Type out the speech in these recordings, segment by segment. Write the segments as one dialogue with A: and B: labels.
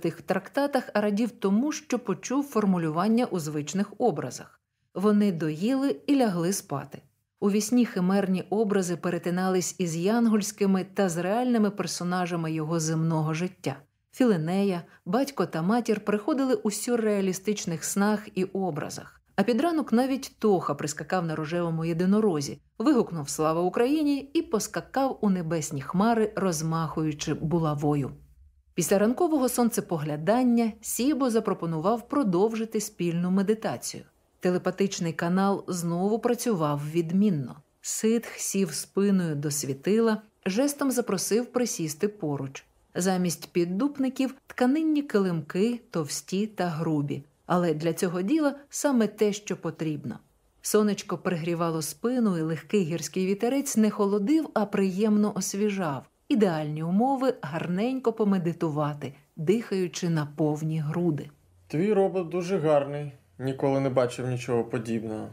A: тих трактатах, радів тому, що почув формулювання у звичних образах. Вони доїли і лягли спати. У вісні химерні образи перетинались із янгольськими та з реальними персонажами його земного життя. Філинея, батько та матір приходили у сюрреалістичних снах і образах. А під ранок навіть Тоха прискакав на рожевому єдинорозі, вигукнув Слава Україні і поскакав у небесні хмари, розмахуючи булавою. Після ранкового сонцепоглядання Сібо запропонував продовжити спільну медитацію. Телепатичний канал знову працював відмінно. Ситх сів спиною до світила, жестом запросив присісти поруч. Замість піддупників тканинні килимки, товсті та грубі, але для цього діла саме те, що потрібно. Сонечко пригрівало спину, і легкий гірський вітерець не холодив, а приємно освіжав. Ідеальні умови гарненько помедитувати, дихаючи на повні груди.
B: Твій робот дуже гарний. Ніколи не бачив нічого подібного.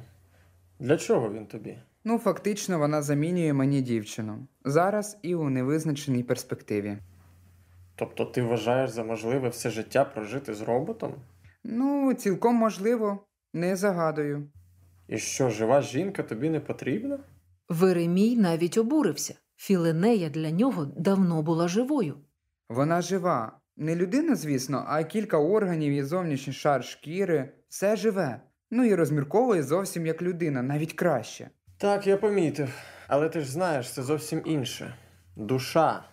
B: Для чого він тобі?
C: Ну, фактично, вона замінює мені дівчину. Зараз і у невизначеній перспективі.
B: Тобто ти вважаєш за можливе все життя прожити з роботом?
C: Ну, цілком можливо, не загадую.
B: І що, жива жінка тобі не потрібна?
A: Веремій навіть обурився. Філинея для нього давно була живою.
C: Вона жива. Не людина, звісно, а кілька органів і зовнішній шар шкіри. Все живе. Ну і розмірковує зовсім як людина, навіть краще.
B: Так, я помітив. Але ти ж знаєш, це зовсім інше. Душа.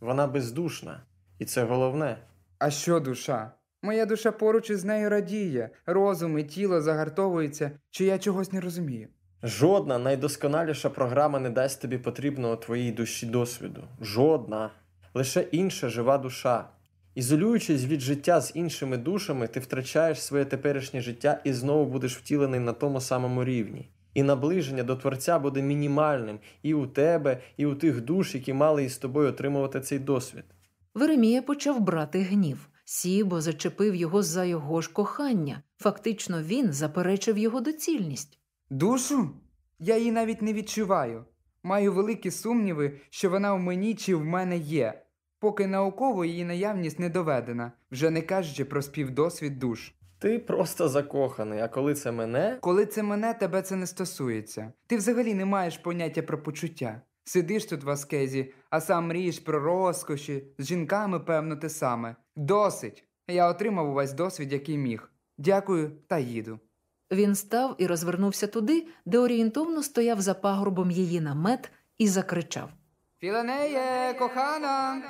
B: Вона бездушна. І це головне.
C: А що душа? Моя душа поруч із нею радіє, розум і тіло загартовуються, чи я чогось не розумію.
B: Жодна найдосконаліша програма не дасть тобі потрібного твоїй душі досвіду. Жодна. Лише інша жива душа. Ізолюючись від життя з іншими душами, ти втрачаєш своє теперішнє життя і знову будеш втілений на тому самому рівні. І наближення до Творця буде мінімальним і у тебе, і у тих душ, які мали із тобою отримувати цей досвід.
A: Веремія почав брати гнів. Сібо зачепив його за його ж кохання. Фактично, він заперечив його доцільність.
C: Душу? Я її навіть не відчуваю. Маю великі сумніви, що вона в мені чи в мене є, поки науково її наявність не доведена, вже не кажучи про співдосвід душ.
B: Ти просто закоханий, а коли це мене,
C: Коли це мене, тебе це не стосується. Ти взагалі не маєш поняття про почуття. Сидиш тут в аскезі, а сам мрієш про розкоші, з жінками, певно, те саме. Досить. Я отримав увесь досвід, який міг. Дякую та їду.
A: Він став і розвернувся туди, де орієнтовно стояв за пагорбом її намет, і закричав.
C: Філанеє, кохана,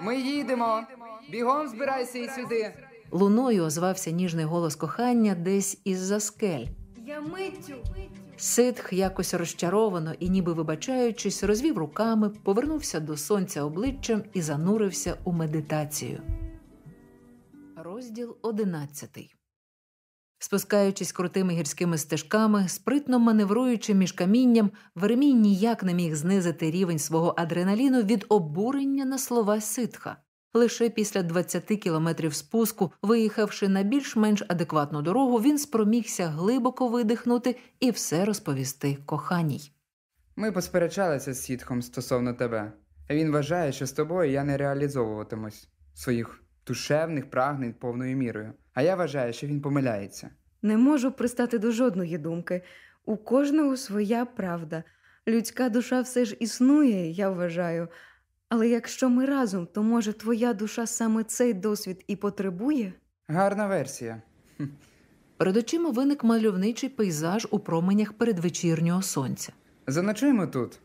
C: ми їдемо. Бігом збирайся і сюди.
A: Луною озвався ніжний голос кохання десь із-за скель.
D: Я миттю.
A: Ситх, якось розчаровано і ніби вибачаючись, розвів руками, повернувся до сонця обличчям і занурився у медитацію. Розділ одинадцятий. Спускаючись крутими гірськими стежками, спритно маневруючи між камінням, Веремій ніяк не міг знизити рівень свого адреналіну від обурення на слова ситха. Лише після 20 кілометрів спуску, виїхавши на більш-менш адекватну дорогу, він спромігся глибоко видихнути і все розповісти коханій.
C: Ми посперечалися з сітхом стосовно тебе. Він вважає, що з тобою я не реалізовуватимусь своїх душевних прагнень повною мірою. А я вважаю, що він помиляється.
D: Не можу пристати до жодної думки. У кожного своя правда. Людська душа все ж існує, я вважаю. Але якщо ми разом, то може твоя душа саме цей досвід і потребує?
C: Гарна версія.
A: Перед очима виник мальовничий пейзаж у променях передвечірнього сонця.
C: Заночуємо тут.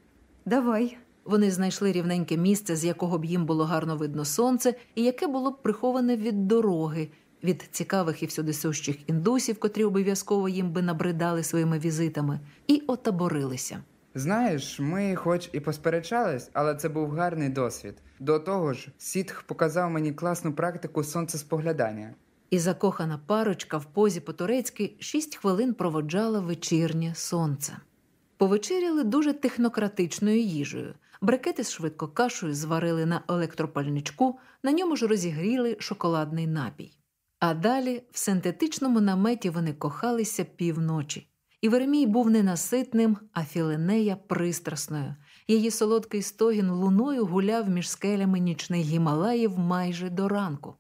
D: Давай.
A: Вони знайшли рівненьке місце, з якого б їм було гарно видно сонце, і яке було б приховане від дороги, від цікавих і всюдисущих індусів, котрі обов'язково їм би набридали своїми візитами, і отаборилися.
C: Знаєш, ми хоч і посперечались, але це був гарний досвід. До того ж, Сітх показав мені класну практику сонцеспоглядання.
A: І закохана парочка в позі по-турецьки шість хвилин проводжала вечірнє сонце. Повечеряли дуже технократичною їжею. Брикети з швидкокашею зварили на електропальничку, на ньому ж розігріли шоколадний напій. А далі в синтетичному наметі вони кохалися півночі. І Веремій був ненаситним, а Філенея пристрасною. Її солодкий стогін луною гуляв між скелями нічних Гімалаїв майже до ранку.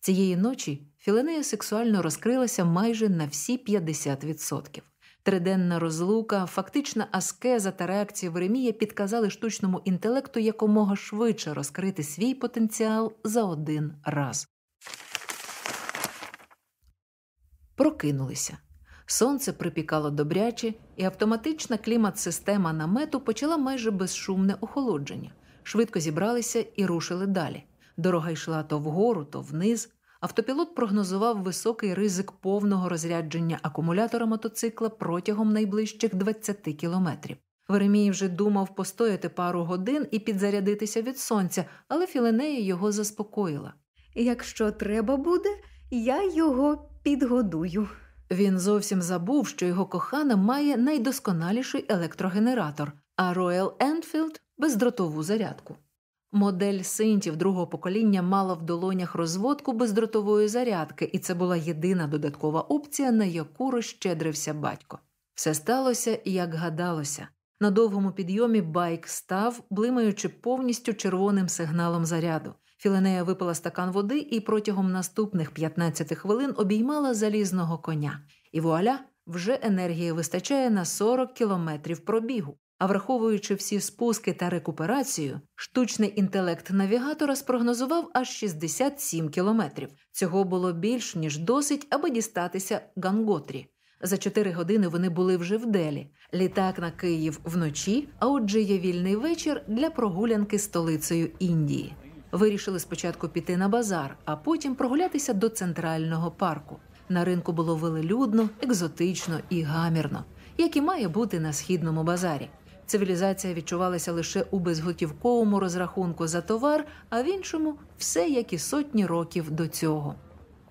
A: Цієї ночі Філенея сексуально розкрилася майже на всі 50%. Триденна розлука, фактична аскеза та реакція Веремія підказали штучному інтелекту якомога швидше розкрити свій потенціал за один раз. Прокинулися. Сонце припікало добряче, і автоматична клімат-система намету почала майже безшумне охолодження. Швидко зібралися і рушили далі. Дорога йшла то вгору, то вниз. Автопілот прогнозував високий ризик повного розрядження акумулятора мотоцикла протягом найближчих 20 кілометрів. Веремій вже думав постояти пару годин і підзарядитися від сонця, але Філенея його заспокоїла.
D: Якщо треба буде, я його підгодую.
A: Він зовсім забув, що його кохана має найдосконаліший електрогенератор, а Royal Enfield – бездротову зарядку. Модель синтів другого покоління мала в долонях розводку бездротової зарядки, і це була єдина додаткова опція, на яку розщедрився батько. Все сталося, як гадалося. На довгому підйомі байк став, блимаючи повністю червоним сигналом заряду. Філенея випила стакан води і протягом наступних 15 хвилин обіймала залізного коня. І вуаля, вже енергії вистачає на 40 кілометрів пробігу. А враховуючи всі спуски та рекуперацію, штучний інтелект навігатора спрогнозував аж 67 кілометрів. Цього було більш ніж досить, аби дістатися Ганготрі. За 4 години вони були вже в Делі. Літак на Київ вночі, а отже є вільний вечір для прогулянки столицею Індії. Вирішили спочатку піти на базар, а потім прогулятися до центрального парку. На ринку було велелюдно, екзотично і гамірно, як і має бути на східному базарі. Цивілізація відчувалася лише у безготівковому розрахунку за товар, а в іншому все як і сотні років до цього.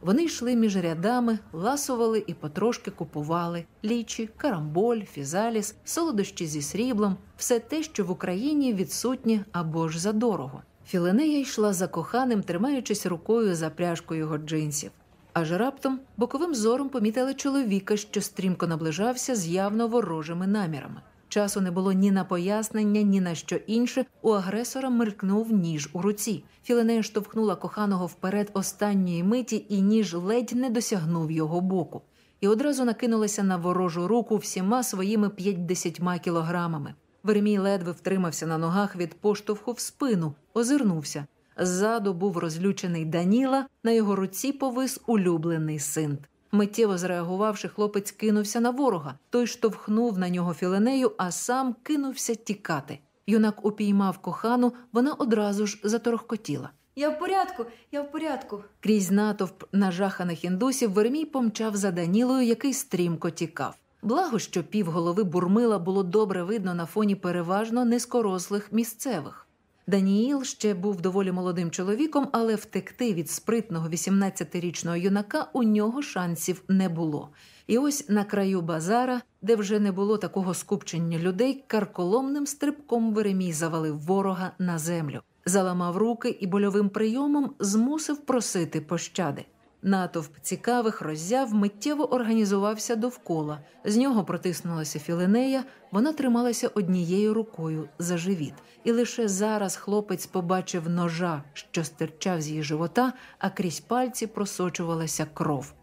A: Вони йшли між рядами, ласували і потрошки купували лічі, карамболь, фізаліс, солодощі зі сріблом, все те, що в Україні відсутнє або ж задорого. Філенея йшла за коханим, тримаючись рукою за пряжку його джинсів. Аж раптом боковим зором помітили чоловіка, що стрімко наближався з явно ворожими намірами. Часу не було ні на пояснення, ні на що інше. У агресора мелькнув ніж у руці. Філенея штовхнула коханого вперед останньої миті, і ніж ледь не досягнув його боку. І одразу накинулася на ворожу руку всіма своїми 50 кілограмами. Веремій ледве втримався на ногах від поштовху в спину, озирнувся. Ззаду був розлючений Даніла, на його руці повис улюблений синт. Миттєво зреагувавши, хлопець кинувся на ворога. Той штовхнув на нього філенею, а сам кинувся тікати. Юнак упіймав кохану, вона одразу ж заторохкотіла.
D: Я в порядку, я в порядку.
A: Крізь натовп нажаханих індусів Веремій помчав за Данілою, який стрімко тікав. Благо, що півголови бурмила було добре видно на фоні переважно низькорослих місцевих. Даніїл ще був доволі молодим чоловіком, але втекти від спритного 18-річного юнака у нього шансів не було. І ось на краю базара, де вже не було такого скупчення людей, карколомним стрибком Веремій завалив ворога на землю, заламав руки і больовим прийомом змусив просити пощади. Натовп цікавих роззяв миттєво організувався довкола. З нього протиснулася філинея, вона трималася однією рукою за живіт, і лише зараз хлопець побачив ножа, що стирчав з її живота, а крізь пальці просочувалася кров.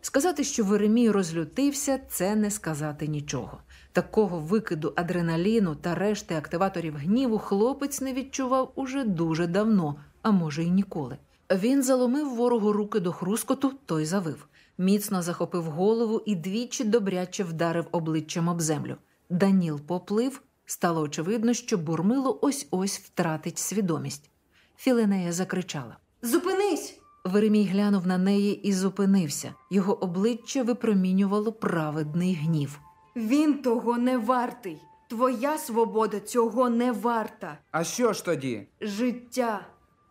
A: Сказати, що Веремій розлютився, це не сказати нічого. Такого викиду адреналіну та решти активаторів гніву хлопець не відчував уже дуже давно, а може й ніколи. Він заломив ворогу руки до хрускоту, той завив, міцно захопив голову і двічі добряче вдарив обличчям об землю. Даніл поплив, стало очевидно, що бурмило ось ось втратить свідомість. Філенея закричала.
D: Зупинись!
A: Веремій глянув на неї і зупинився. Його обличчя випромінювало праведний гнів.
D: Він того не вартий. Твоя свобода цього не варта.
C: А що ж тоді?
D: Життя.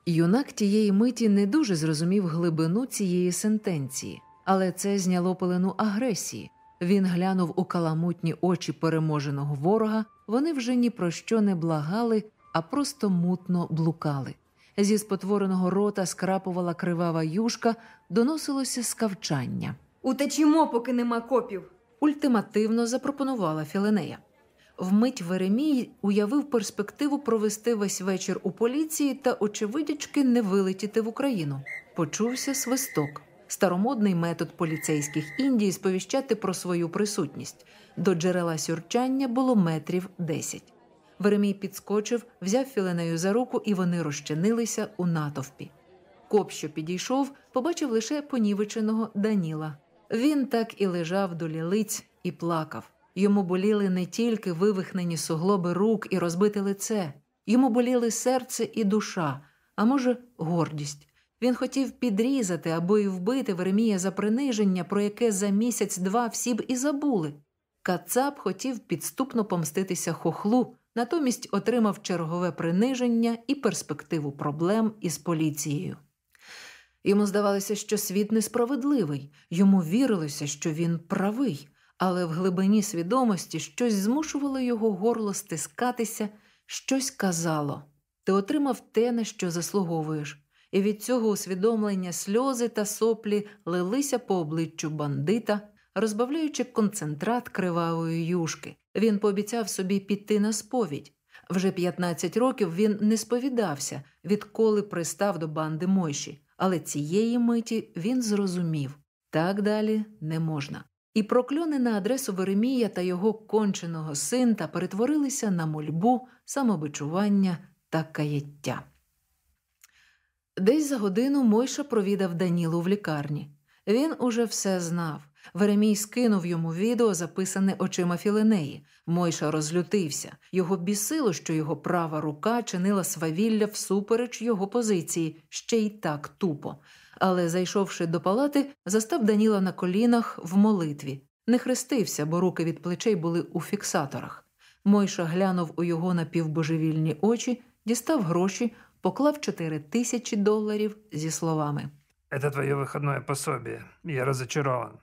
A: Юнак тієї миті не дуже зрозумів глибину цієї сентенції, але це зняло пелену агресії. Він глянув у каламутні очі переможеного ворога. Вони вже ні про що не благали, а просто мутно блукали. Зі спотвореного рота скрапувала кривава юшка, доносилося скавчання.
D: Утечімо, поки нема копів.
A: Ультимативно запропонувала Філенея. Вмить Веремій уявив перспективу провести весь вечір у поліції та, очевидячки, не вилетіти в Україну. Почувся свисток. Старомодний метод поліцейських Індії сповіщати про свою присутність. До джерела сюрчання було метрів десять. Веремій підскочив, взяв філенею за руку, і вони розчинилися у натовпі. Коп, що підійшов, побачив лише понівеченого Даніла. Він так і лежав до лілиць і плакав. Йому боліли не тільки вивихнені суглоби рук і розбите лице, йому боліли серце і душа, а може, гордість. Він хотів підрізати або й вбити Веремія за приниження, про яке за місяць-два всі б і забули. Кацап хотів підступно помститися хохлу, натомість отримав чергове приниження і перспективу проблем із поліцією. Йому здавалося, що світ несправедливий, йому вірилося, що він правий, але в глибині свідомості щось змушувало його горло стискатися, щось казало ти отримав те, на що заслуговуєш, і від цього усвідомлення сльози та соплі лилися по обличчю бандита, розбавляючи концентрат кривавої юшки. Він пообіцяв собі піти на сповідь. Вже 15 років він не сповідався, відколи пристав до банди Мойші, але цієї миті він зрозумів так далі не можна. І прокльони на адресу Веремія та його конченого синта перетворилися на мольбу, самобичування та каяття. Десь за годину Мойша провідав Данілу в лікарні. Він уже все знав. Веремій скинув йому відео, записане очима Філенеї. Мойша розлютився. Його бісило, що його права рука чинила свавілля всупереч його позиції, ще й так тупо Але, зайшовши до палати, застав Даніла на колінах в молитві. Не хрестився, бо руки від плечей були у фіксаторах. Мойша глянув у його напівбожевільні очі, дістав гроші, поклав чотири тисячі доларів зі словами.
E: Это твое выходное пособие. Я разочарован.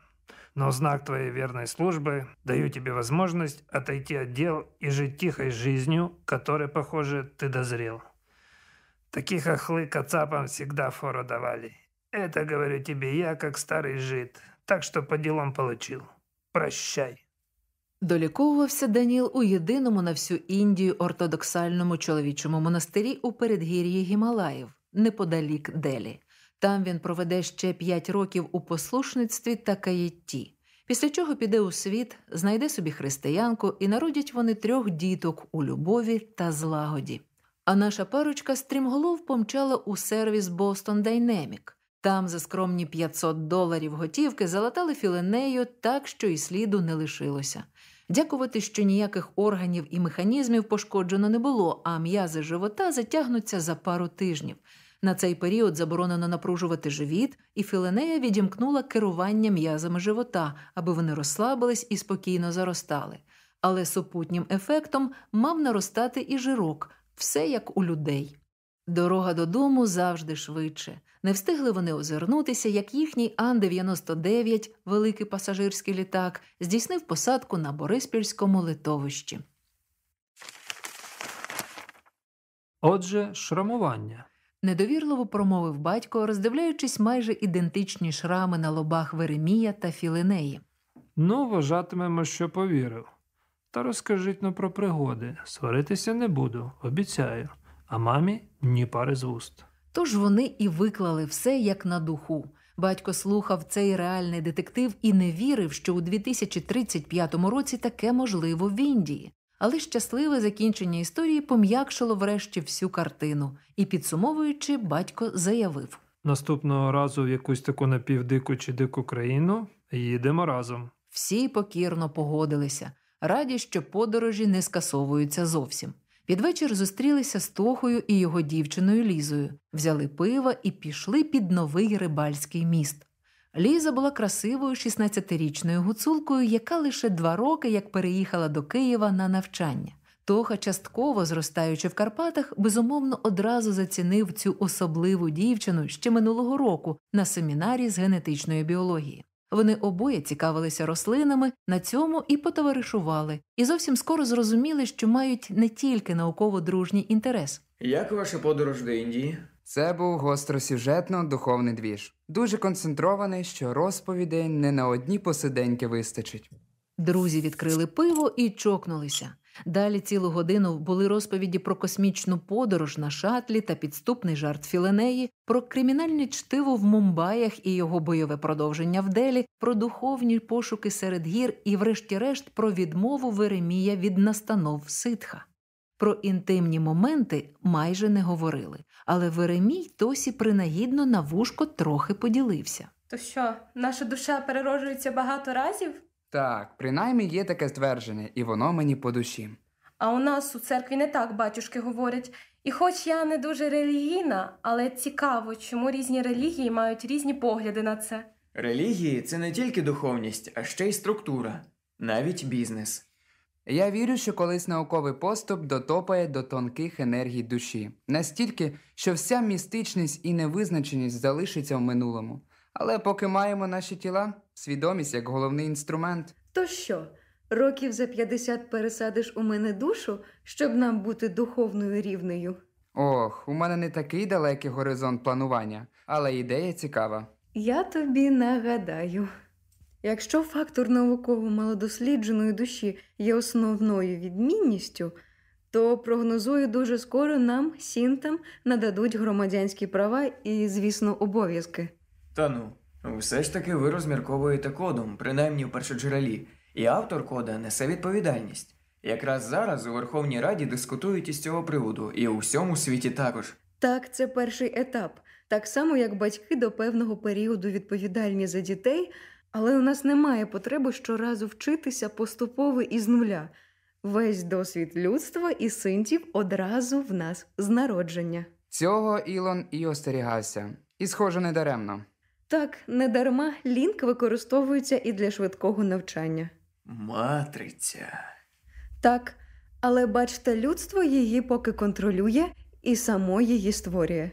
E: Но в знак твоей верной службы даю тебе возможность отойти от дел и жить тихой жизнью, которой, похоже, ты дозрел. Таких охлы кацапам всегда фору давали. Это говорю тебе я, как старый жид, так что по делам получил. Прощай.
A: Доліковувався Даніл у єдиному на всю Індію ортодоксальному чоловічому монастирі у передгір'ї Гімалаїв, неподалік Делі. Там він проведе ще п'ять років у послушництві та каєтті, після чого піде у світ, знайде собі християнку і народять вони трьох діток у любові та злагоді. А наша парочка стрімголов помчала у сервіс Boston Dynamic. Там за скромні 500 доларів готівки залатали філенею так, що і сліду не лишилося. Дякувати, що ніяких органів і механізмів пошкоджено не було, а м'язи живота затягнуться за пару тижнів. На цей період заборонено напружувати живіт, і філенея відімкнула керування м'язами живота, аби вони розслабились і спокійно заростали. Але супутнім ефектом мав наростати і жирок, все як у людей. Дорога додому завжди швидше. Не встигли вони озирнутися, як їхній Ан-99, великий пасажирський літак, здійснив посадку на Бориспільському литовищі.
E: Отже, шрамування.
A: Недовірливо промовив батько, роздивляючись майже ідентичні шрами на лобах Веремія та Філинеї.
E: Ну, вважатимемо, що повірив. Та розкажіть ну про пригоди. Сваритися не буду, обіцяю. А мамі ні пари з вуст.
A: Тож вони і виклали все як на духу. Батько слухав цей реальний детектив і не вірив, що у 2035 році таке можливо в Індії. Але щасливе закінчення історії пом'якшило врешті всю картину, і, підсумовуючи, батько заявив.
E: Наступного разу в якусь таку напівдику чи дику країну їдемо разом.
A: Всі покірно погодилися, раді, що подорожі не скасовуються зовсім. Під вечір зустрілися з Тохою і його дівчиною Лізою, взяли пива і пішли під новий рибальський міст. Ліза була красивою 16-річною гуцулкою, яка лише два роки як переїхала до Києва на навчання. Тоха, частково зростаючи в Карпатах, безумовно одразу зацінив цю особливу дівчину ще минулого року на семінарі з генетичної біології. Вони обоє цікавилися рослинами, на цьому і потоваришували, і зовсім скоро зрозуміли, що мають не тільки науково-дружній інтерес.
F: Як ваша подорож до Індії?
C: Це був гостросюжетно духовний двіж. Дуже концентрований, що розповідей не на одні посиденьки вистачить.
A: Друзі відкрили пиво і чокнулися. Далі цілу годину були розповіді про космічну подорож на шатлі та підступний жарт Філенеї, про кримінальне чтиво в Мумбаях і його бойове продовження в Делі, про духовні пошуки серед гір і, врешті-решт, про відмову Веремія від настанов ситха. Про інтимні моменти майже не говорили, але Веремій досі принагідно на вушко трохи поділився.
G: То що, наша душа перероджується багато разів?
C: Так, принаймні є таке ствердження, і воно мені по душі.
G: А у нас у церкві не так батюшки говорять. І хоч я не дуже релігійна, але цікаво, чому різні релігії мають різні погляди на це.
F: Релігії це не тільки духовність, а ще й структура, навіть бізнес.
C: Я вірю, що колись науковий поступ дотопає до тонких енергій душі, настільки, що вся містичність і невизначеність залишиться в минулому. Але поки маємо наші тіла, свідомість як головний інструмент.
D: То що, років за 50 пересадиш у мене душу, щоб нам бути духовною рівнею?
C: Ох, у мене не такий далекий горизонт планування, але ідея цікава.
D: Я тобі нагадаю. Якщо фактор науково малодослідженої душі є основною відмінністю, то прогнозую дуже скоро нам, сінтам, нададуть громадянські права і, звісно, обов'язки.
F: Та ну, все ж таки ви розмірковуєте кодом, принаймні в першоджерелі, і автор кода несе відповідальність. Якраз зараз у Верховній Раді дискутують із цього приводу, і у всьому світі також.
D: Так, це перший етап, так само як батьки до певного періоду відповідальні за дітей, але у нас немає потреби щоразу вчитися поступово із нуля. Весь досвід людства і синтів одразу в нас з народження.
C: Цього Ілон і остерігався. І, схоже, недаремно.
D: Так, недарма лінк використовується і для швидкого навчання.
F: Матриця.
D: Так, але бачте, людство її поки контролює і само її створює.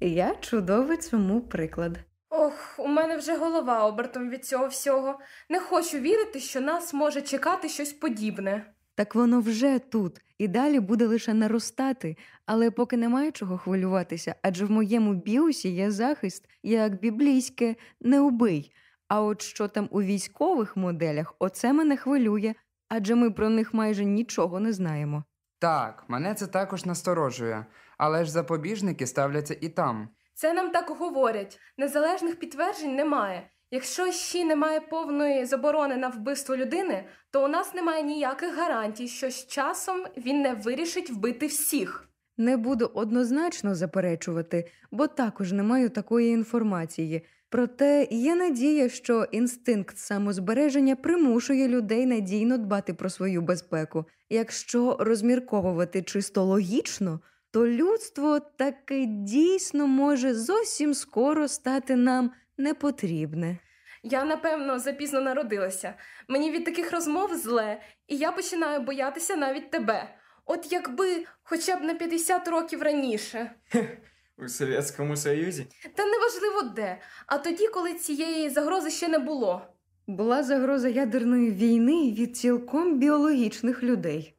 D: Я чудовий цьому приклад.
G: Ох, у мене вже голова обертом від цього всього. Не хочу вірити, що нас може чекати щось подібне.
D: Так воно вже тут і далі буде лише наростати, але поки немає чого хвилюватися, адже в моєму біосі є захист, як біблійське не убий. А от що там у військових моделях, оце мене хвилює, адже ми про них майже нічого не знаємо.
C: Так, мене це також насторожує, але ж запобіжники ставляться і там.
G: Це нам так говорять. Незалежних підтверджень немає. Якщо ще немає повної заборони на вбивство людини, то у нас немає ніяких гарантій, що з часом він не вирішить вбити всіх.
D: Не буду однозначно заперечувати, бо також не маю такої інформації. Проте є надія, що інстинкт самозбереження примушує людей надійно дбати про свою безпеку. Якщо розмірковувати чисто логічно, то людство таки дійсно може зовсім скоро стати нам непотрібне.
G: Я, напевно, запізно народилася. Мені від таких розмов зле, і я починаю боятися навіть тебе. От якби хоча б на 50 років раніше.
F: У Совєтському Союзі.
G: Та неважливо де, а тоді, коли цієї загрози ще не було.
D: Була загроза ядерної війни від цілком біологічних людей.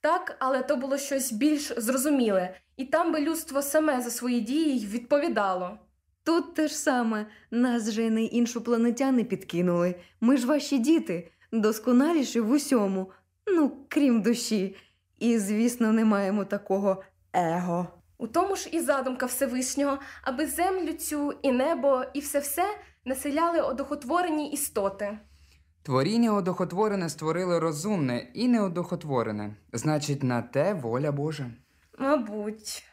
G: Так, але то було щось більш зрозуміле, і там би людство саме за свої дії й відповідало.
D: Тут те ж саме, нас же не іншопланетяни підкинули. Ми ж ваші діти, досконаліші в усьому, ну, крім душі. І, звісно, не маємо такого его.
G: У тому ж і задумка Всевишнього, аби землю цю і небо, і все все населяли одохотворені істоти.
C: Творіння одохотворене створили розумне і неодохотворене. Значить, на те воля Божа.
G: Мабуть.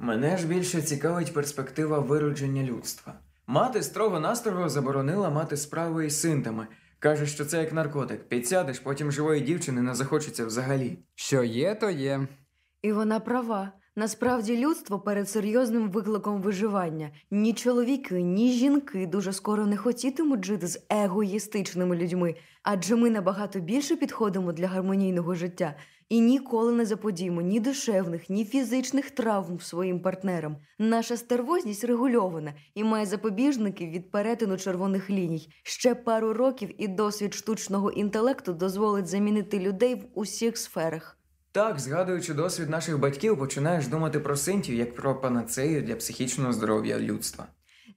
F: Мене ж більше цікавить перспектива виродження людства. Мати строго-настрого заборонила мати справи із синтами. Каже, що це як наркотик. Підсядеш, потім живої дівчини не захочеться взагалі.
C: Що є, то є.
D: І вона права. Насправді людство перед серйозним викликом виживання. Ні чоловіки, ні жінки дуже скоро не хотітимуть жити з егоїстичними людьми, адже ми набагато більше підходимо для гармонійного життя і ніколи не заподіємо ні душевних, ні фізичних травм своїм партнерам. Наша стервозність регульована і має запобіжники від перетину червоних ліній. Ще пару років і досвід штучного інтелекту дозволить замінити людей в усіх сферах.
F: Так, згадуючи досвід наших батьків, починаєш думати про синтів як про панацею для психічного здоров'я людства.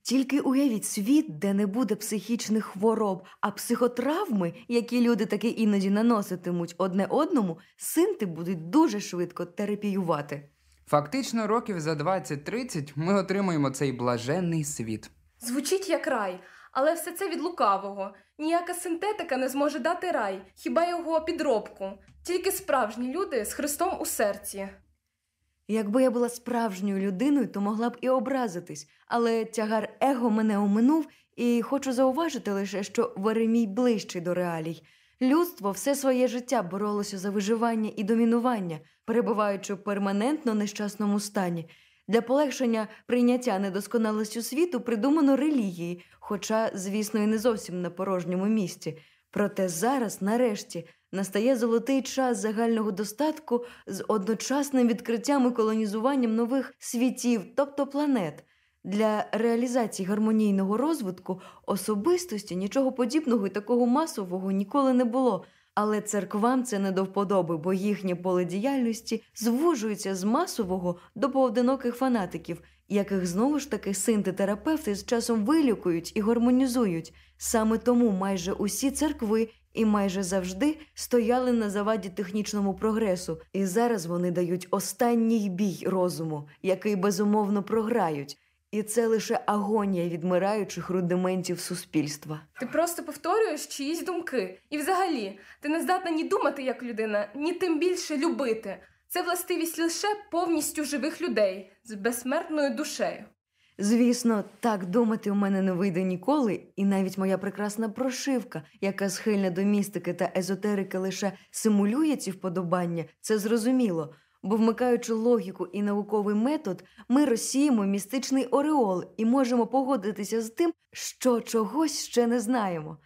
D: Тільки уявіть світ, де не буде психічних хвороб, а психотравми, які люди таки іноді наноситимуть одне одному, синти будуть дуже швидко терапіювати.
C: Фактично, років за 20-30 ми отримуємо цей блаженний світ.
G: Звучить як рай, але все це від лукавого. Ніяка синтетика не зможе дати рай, хіба його підробку. Тільки справжні люди з Христом у серці.
D: Якби я була справжньою людиною, то могла б і образитись, але тягар его мене оминув, і хочу зауважити лише, що Веремій ближчий до реалій. Людство все своє життя боролося за виживання і домінування, перебуваючи в перманентно нещасному стані. Для полегшення прийняття недосконалості світу придумано релігії, хоча, звісно, і не зовсім на порожньому місці. Проте зараз, нарешті, настає золотий час загального достатку з одночасним відкриттям і колонізуванням нових світів, тобто планет. Для реалізації гармонійного розвитку особистості нічого подібного і такого масового ніколи не було. Але церквам це не до вподоби, бо їхнє поле діяльності звужується з масового до поодиноких фанатиків, яких знову ж таки синтетерапевти з часом вилікують і гармонізують. Саме тому майже усі церкви і майже завжди стояли на заваді технічному прогресу, і зараз вони дають останній бій розуму, який безумовно програють. І це лише агонія відмираючих рудиментів суспільства.
G: Ти просто повторюєш чиїсь думки. І взагалі, ти не здатна ні думати як людина, ні тим більше любити. Це властивість лише повністю живих людей з безсмертною душею.
D: Звісно, так думати у мене не вийде ніколи, і навіть моя прекрасна прошивка, яка схильна до містики та езотерики лише симулює ці вподобання, це зрозуміло. Бо, вмикаючи логіку і науковий метод, ми розсіємо містичний ореол і можемо погодитися з тим, що чогось ще не знаємо.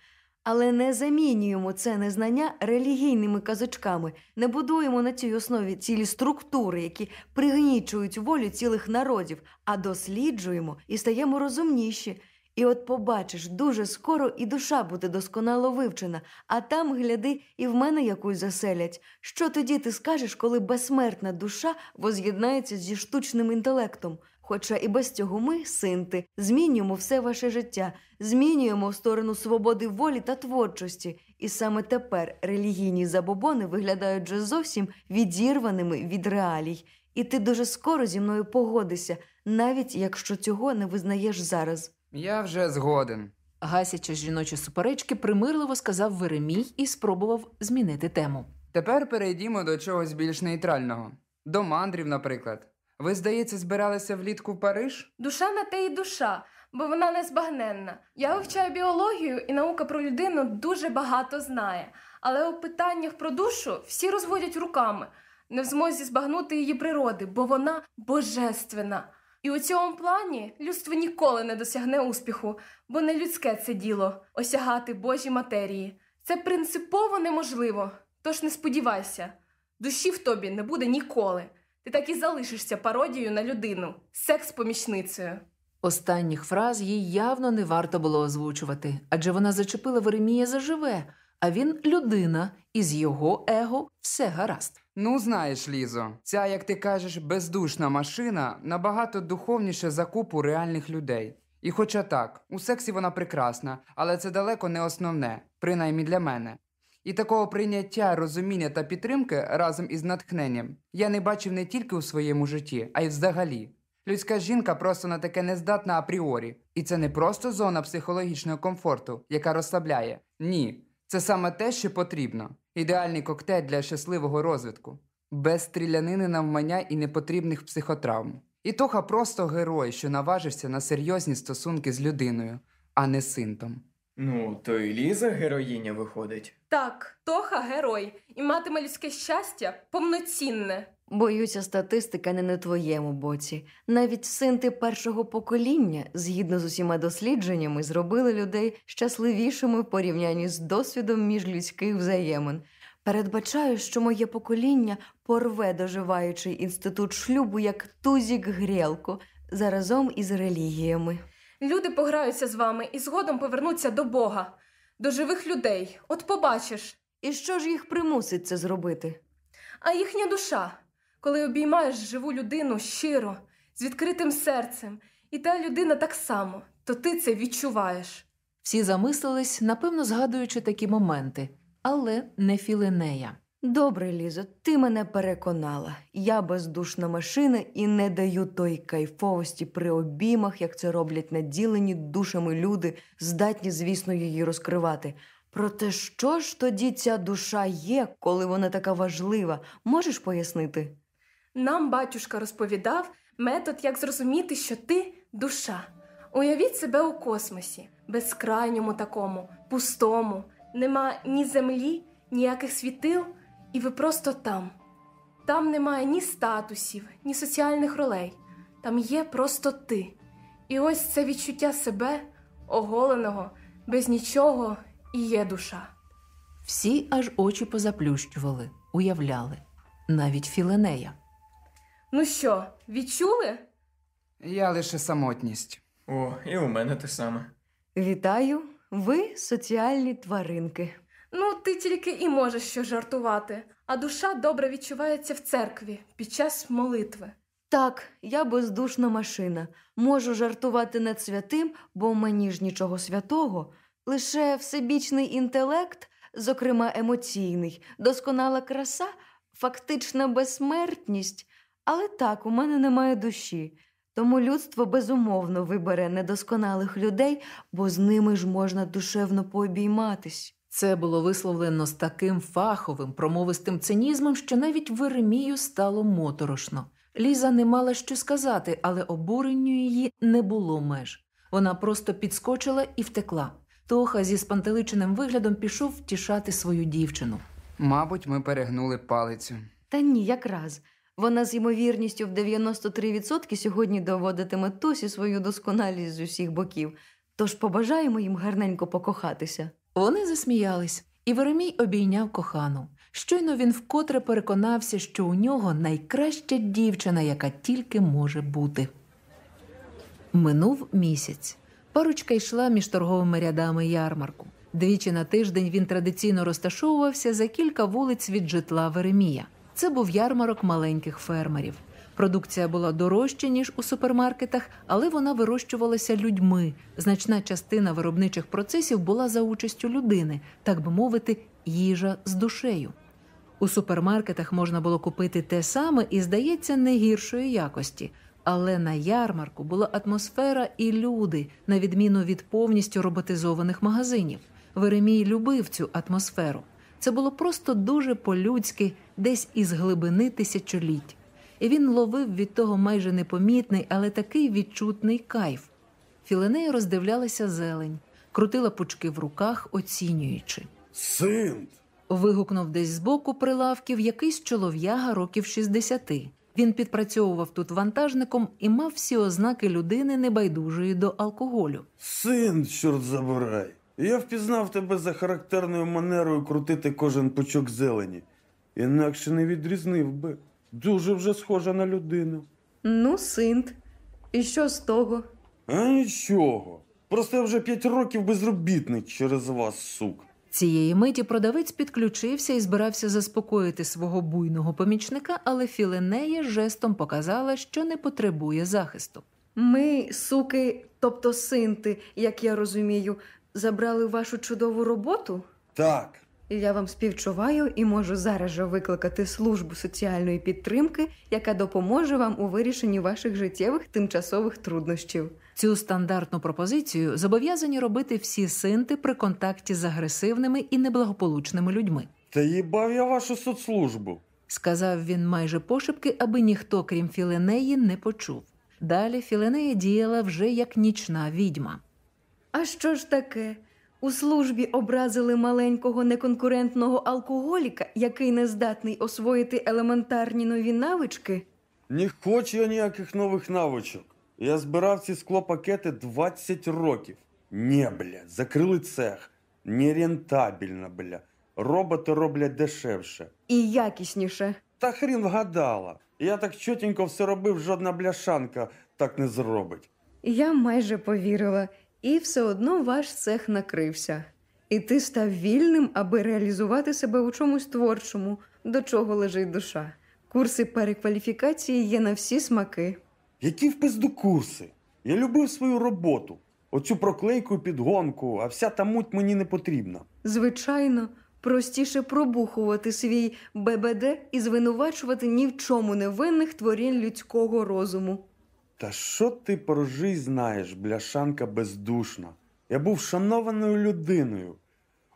D: Але не замінюємо це незнання релігійними казочками, не будуємо на цій основі цілі структури, які пригнічують волю цілих народів, а досліджуємо і стаємо розумніші. І от побачиш, дуже скоро і душа буде досконало вивчена, а там, гляди, і в мене якусь заселять. Що тоді ти скажеш, коли безсмертна душа воз'єднається зі штучним інтелектом? Хоча і без цього ми, синти, змінюємо все ваше життя, змінюємо в сторону свободи волі та творчості. І саме тепер релігійні забобони виглядають вже зовсім відірваними від реалій. І ти дуже скоро зі мною погодишся, навіть якщо цього не визнаєш зараз.
C: Я вже згоден.
A: Гасячи жіночі суперечки, примирливо сказав Веремій і спробував змінити тему.
C: Тепер перейдімо до чогось більш нейтрального. До мандрів, наприклад. Ви, здається, збиралися влітку в Париж?
G: Душа на те й душа, бо вона незбагненна. Я вивчаю біологію, і наука про людину дуже багато знає. Але у питаннях про душу всі розводять руками, не в змозі збагнути її природи, бо вона божественна. І у цьому плані людство ніколи не досягне успіху, бо не людське це діло осягати Божі матерії. Це принципово неможливо. Тож не сподівайся, душі в тобі не буде ніколи. Ти так і залишишся пародією на людину, секс-помічницею.
A: Останніх фраз їй явно не варто було озвучувати, адже вона зачепила Веремія заживе, а він людина, і з його его все гаразд.
C: Ну, знаєш, Лізо, ця, як ти кажеш, бездушна машина набагато духовніше за купу реальних людей. І хоча так, у сексі вона прекрасна, але це далеко не основне, принаймні для мене. І такого прийняття, розуміння та підтримки разом із натхненням я не бачив не тільки у своєму житті, а й взагалі. Людська жінка просто на таке не здатна апріорі. І це не просто зона психологічного комфорту, яка розслабляє. Ні, це саме те, що потрібно. Ідеальний коктейль для щасливого розвитку, без стрілянини навмання і непотрібних психотравм. І Тоха просто герой, що наважився на серйозні стосунки з людиною, а не синтом.
F: Ну, то і Ліза героїня виходить.
G: Так, Тоха герой і матиме людське щастя повноцінне.
D: Боюся, статистика не на твоєму боці. Навіть синти першого покоління, згідно з усіма дослідженнями, зробили людей щасливішими в порівнянні з досвідом міжлюдських взаємин. Передбачаю, що моє покоління порве доживаючий інститут шлюбу як тузік грілку заразом із релігіями.
G: Люди пограються з вами і згодом повернуться до Бога, до живих людей. От побачиш.
D: І що ж їх примусить це зробити?
G: А їхня душа, коли обіймаєш живу людину щиро, з відкритим серцем, і та людина так само, то ти це відчуваєш.
A: Всі замислились, напевно, згадуючи такі моменти, але не Філінея.
D: Добре, Лізо, ти мене переконала. Я бездушна машина і не даю той кайфовості при обіймах, як це роблять наділені душами люди, здатні, звісно, її розкривати. Проте що ж тоді ця душа є, коли вона така важлива? Можеш пояснити?
G: Нам батюшка розповідав метод, як зрозуміти, що ти душа. Уявіть себе у космосі, безкрайньому такому, пустому, нема ні землі, ніяких світил, і ви просто там. Там немає ні статусів, ні соціальних ролей. Там є просто ти. І ось це відчуття себе, оголеного, без нічого, і є душа.
A: Всі аж очі позаплющували, уявляли, навіть Філінея.
G: Ну що, відчули?
C: Я лише самотність.
F: О, і у мене те саме.
D: Вітаю, ви соціальні тваринки.
G: Ну, ти тільки і можеш що жартувати, а душа добре відчувається в церкві під час молитви.
D: Так, я бездушна машина. Можу жартувати над святим, бо мені ж нічого святого. Лише всебічний інтелект, зокрема емоційний, досконала краса, фактична безсмертність. Але так, у мене немає душі. Тому людство безумовно вибере недосконалих людей, бо з ними ж можна душевно пообійматись.
A: Це було висловлено з таким фаховим, промовистим цинізмом, що навіть Веремію стало моторошно. Ліза не мала що сказати, але обуренню її не було меж. Вона просто підскочила і втекла. Тоха зі спантеличеним виглядом пішов втішати свою дівчину.
C: Мабуть, ми перегнули палицю.
D: Та ні, якраз. Вона з ймовірністю в 93% сьогодні доводитиме Тосі свою досконалість з усіх боків. Тож побажаємо їм гарненько покохатися.
A: Вони засміялись, і Веремій обійняв кохану. Щойно він вкотре переконався, що у нього найкраща дівчина, яка тільки може бути. Минув місяць. Парочка йшла між торговими рядами ярмарку. Двічі на тиждень він традиційно розташовувався за кілька вулиць від житла Веремія. Це був ярмарок маленьких фермерів. Продукція була дорожча, ніж у супермаркетах, але вона вирощувалася людьми. Значна частина виробничих процесів була за участю людини, так би мовити, їжа з душею. У супермаркетах можна було купити те саме і, здається, не гіршої якості. Але на ярмарку була атмосфера і люди, на відміну від повністю роботизованих магазинів. Веремій любив цю атмосферу. Це було просто дуже по-людськи, десь із глибини тисячоліть. І він ловив від того майже непомітний, але такий відчутний кайф. Філенея роздивлялася зелень, крутила пучки в руках, оцінюючи.
H: Синт!
A: Вигукнув десь збоку прилавків якийсь чолов'яга років 60. Він підпрацьовував тут вантажником і мав всі ознаки людини небайдужої до алкоголю.
H: Синт, чорт забирай. Я впізнав тебе за характерною манерою крутити кожен пучок зелені. Інакше не відрізнив би. Дуже вже схожа на людину.
D: Ну, синт. І що з того?
H: А нічого. Просто я вже п'ять років безробітний через вас, сук.
A: Цієї миті продавець підключився і збирався заспокоїти свого буйного помічника, але Філенея жестом показала, що не потребує захисту.
D: Ми, суки, тобто синти, як я розумію, забрали вашу чудову роботу?
H: Так.
D: Я вам співчуваю і можу зараз же викликати службу соціальної підтримки, яка допоможе вам у вирішенні ваших життєвих тимчасових труднощів.
A: Цю стандартну пропозицію зобов'язані робити всі синти при контакті з агресивними і неблагополучними людьми.
H: Та їбав я вашу соцслужбу.
A: Сказав він майже пошепки, аби ніхто, крім Філенеї, не почув. Далі Філенея діяла вже як нічна відьма.
D: А що ж таке? У службі образили маленького неконкурентного алкоголіка, який не здатний освоїти елементарні нові навички?
H: Не хочу я ніяких нових навичок. Я збирав ці склопакети 20 років. Ні, бля, закрили цех. Нерентабельно, бля. Роботи роблять дешевше.
D: І якісніше.
H: Та хрін вгадала. Я так чотенько все робив, жодна бляшанка так не зробить.
D: Я майже повірила, і все одно ваш цех накрився. І ти став вільним, аби реалізувати себе у чомусь творчому, до чого лежить душа. Курси перекваліфікації є на всі смаки.
H: Які в пизду курси? Я любив свою роботу. Оцю проклейку і підгонку, а вся та муть мені не потрібна.
D: Звичайно, простіше пробухувати свій ББД і звинувачувати ні в чому невинних творінь людського розуму.
H: Та що ти про жизнь знаєш, бляшанка бездушна? Я був шанованою людиною.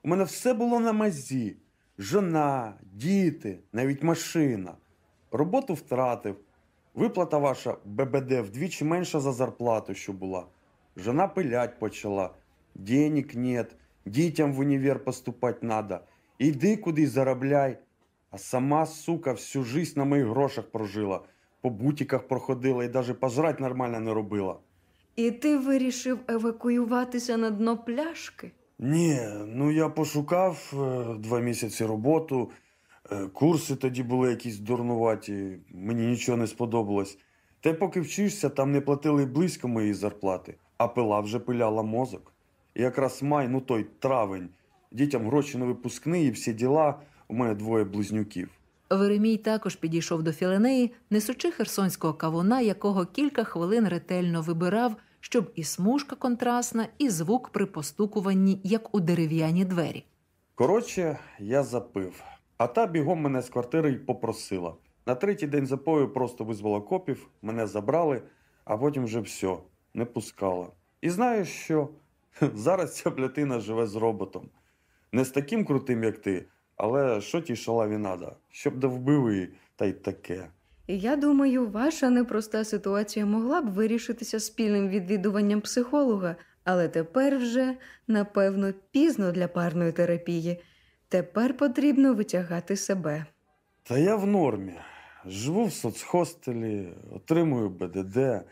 H: У мене все було на мазі: жона, діти, навіть машина. Роботу втратив. Виплата ваша ББД вдвічі менша за зарплату, що була. Жона пилять почала. Денег нет, дітям в універ поступать надо. Іди кудись заробляй. А сама, сука, всю жизнь на моїх грошах прожила. По бутіках проходила і навіть пожрать нормально не робила.
D: І ти вирішив евакуюватися на дно пляшки?
H: Ні, ну я пошукав е, два місяці роботу. е, Курси тоді були якісь дурнуваті, мені нічого не сподобалось. Та й поки вчишся, там не платили й близько моєї зарплати, а пила вже пиляла мозок. І якраз май, ну той травень, дітям гроші на випускний і всі діла, у мене двоє близнюків.
A: Веремій також підійшов до Філинеї, несучи херсонського кавуна, якого кілька хвилин ретельно вибирав, щоб і смужка контрастна, і звук при постукуванні, як у дерев'яні двері.
H: Коротше, я запив. А та бігом мене з квартири й попросила. На третій день запою просто визвала копів, мене забрали, а потім вже все, не пускала. І знаєш що? Зараз ця блятина живе з роботом. Не з таким крутим, як ти, але що тій шалаві надо, щоб довбив її, та й таке.
D: Я думаю, ваша непроста ситуація могла б вирішитися спільним відвідуванням психолога, але тепер вже, напевно, пізно для парної терапії. Тепер потрібно витягати себе.
H: Та я в нормі. Живу в соцхостелі, отримую БДД, е,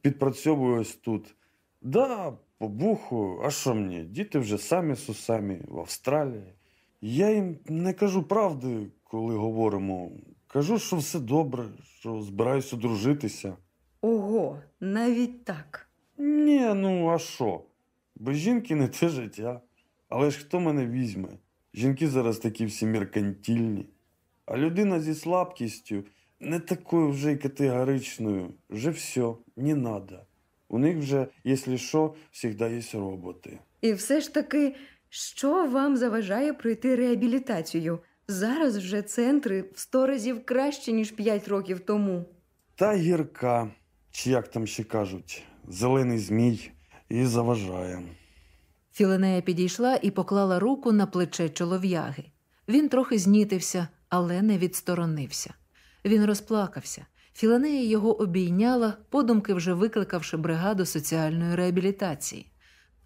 H: підпрацьовую тут. Да, побухую, а що мені? Діти вже самі сусамі в Австралії. Я їм не кажу правди, коли говоримо. Кажу, що все добре, що збираюся одружитися.
D: Ого, навіть так.
H: Ні, ну а що? Без жінки не те життя. Але ж хто мене візьме? Жінки зараз такі всі меркантильні. А людина зі слабкістю не такою вже й категоричною. Вже все, не надо. У них вже, якщо що, завжди є роботи.
D: І все ж таки, що вам заважає пройти реабілітацію? Зараз вже центри в сто разів краще, ніж п'ять років тому.
H: Та гірка, чи як там ще кажуть, зелений змій і заважає.
A: Філинея підійшла і поклала руку на плече чолов'яги. Він трохи знітився, але не відсторонився. Він розплакався. Філинея його обійняла, подумки вже викликавши бригаду соціальної реабілітації.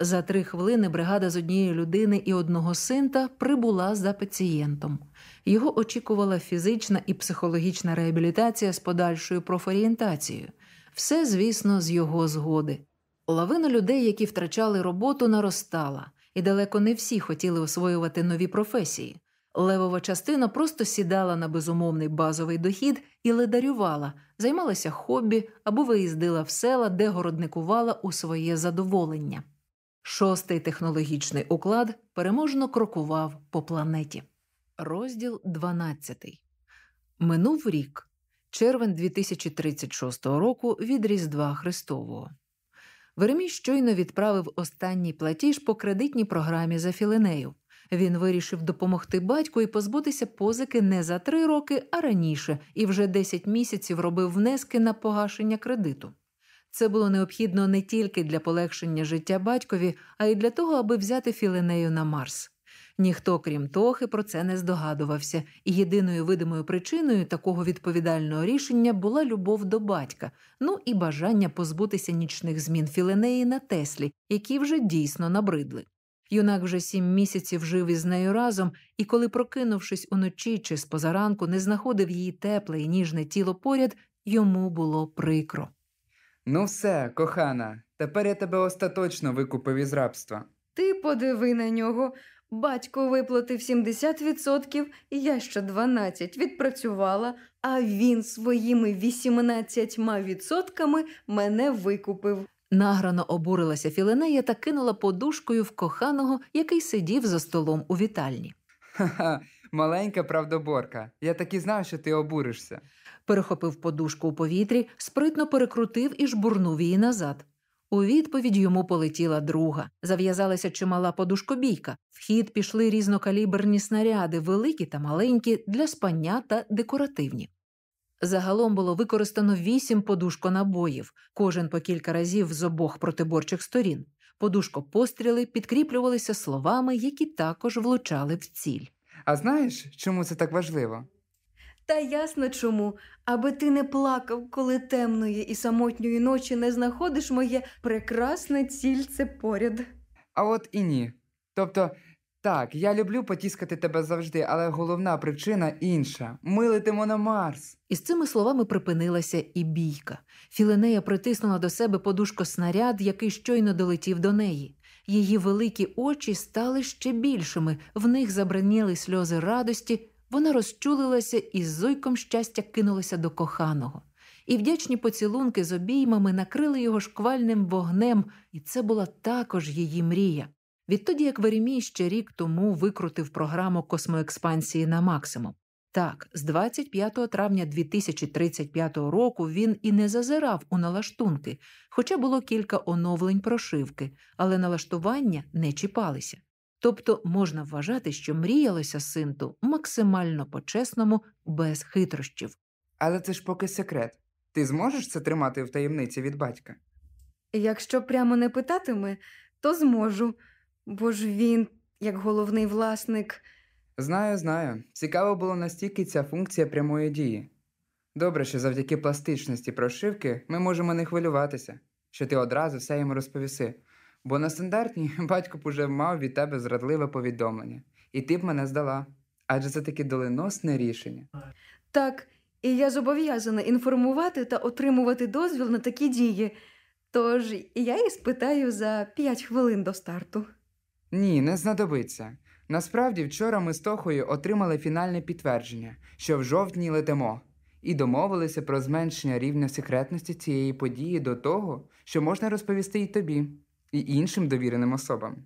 A: За три хвилини бригада з однієї людини і одного синта прибула за пацієнтом. Його очікувала фізична і психологічна реабілітація з подальшою профорієнтацією. Все, звісно, з його згоди. Лавина людей, які втрачали роботу, наростала, і далеко не всі хотіли освоювати нові професії. Левова частина просто сідала на безумовний базовий дохід і ледарювала, займалася хобі або виїздила в села, де городникувала у своє задоволення. Шостий технологічний уклад переможно крокував по планеті. Розділ 12. Минув рік. Червень 2036 року від Різдва Христового. Веремій щойно відправив останній платіж по кредитній програмі за філинею. Він вирішив допомогти батьку і позбутися позики не за три роки, а раніше, і вже 10 місяців робив внески на погашення кредиту. Це було необхідно не тільки для полегшення життя батькові, а й для того, аби взяти філинею на Марс. Ніхто, крім Тохи, про це не здогадувався, і єдиною видимою причиною такого відповідального рішення була любов до батька, ну і бажання позбутися нічних змін філинеї на Теслі, які вже дійсно набридли. Юнак вже сім місяців жив із нею разом, і коли, прокинувшись уночі чи з позаранку, не знаходив її тепле і ніжне тіло поряд, йому було прикро.
C: Ну все, кохана, тепер я тебе остаточно викупив із рабства.
D: Ти подиви на нього. Батько виплатив 70%, я ще 12 відпрацювала, а він своїми 18% мене викупив.
A: Награно обурилася Філинея та кинула подушкою в коханого, який сидів за столом у вітальні.
C: Ха-ха, маленька правдоборка. Я так і знав, що ти обуришся.
A: Перехопив подушку у повітрі, спритно перекрутив і жбурнув її назад. У відповідь йому полетіла друга. Зав'язалася чимала подушкобійка. В хід пішли різнокаліберні снаряди, великі та маленькі, для спання та декоративні. Загалом було використано вісім подушконабоїв, кожен по кілька разів з обох протиборчих сторін. Подушкопостріли підкріплювалися словами, які також влучали в ціль.
C: А знаєш, чому це так важливо?
D: Та ясно чому, аби ти не плакав, коли темної і самотньої ночі не знаходиш моє прекрасне цільце поряд.
C: А от і ні. Тобто, так, я люблю потіскати тебе завжди, але головна причина інша. Ми летимо на Марс.
A: Із цими словами припинилася і бійка. Філенея притиснула до себе подушко снаряд, який щойно долетів до неї. Її великі очі стали ще більшими, в них забраніли сльози радості. Вона розчулилася і з зойком щастя кинулася до коханого. І вдячні поцілунки з обіймами накрили його шквальним вогнем, і це була також її мрія. Відтоді, як Веремій ще рік тому викрутив програму космоекспансії на максимум. Так, з 25 травня 2035 року він і не зазирав у налаштунки, хоча було кілька оновлень прошивки, але налаштування не чіпалися. Тобто можна вважати, що мріялося синту максимально по-чесному, без хитрощів.
C: Але це ж поки секрет. Ти зможеш це тримати в таємниці від батька?
D: Якщо прямо не питатиме, то зможу, бо ж він, як головний власник,
C: Знаю, знаю. Цікаво було настільки ця функція прямої дії. Добре, що завдяки пластичності прошивки ми можемо не хвилюватися, що ти одразу все йому розповіси. Бо на стандартній батько б уже мав від тебе зрадливе повідомлення, і ти б мене здала. Адже це таке доленосне рішення.
D: так, і я зобов'язана інформувати та отримувати дозвіл на такі дії. Тож я і спитаю за п'ять хвилин до старту.
C: Ні, не знадобиться. Насправді, вчора ми з Тохою отримали фінальне підтвердження, що в жовтні летимо, і домовилися про зменшення рівня секретності цієї події до того, що можна розповісти і тобі, і іншим довіреним особам.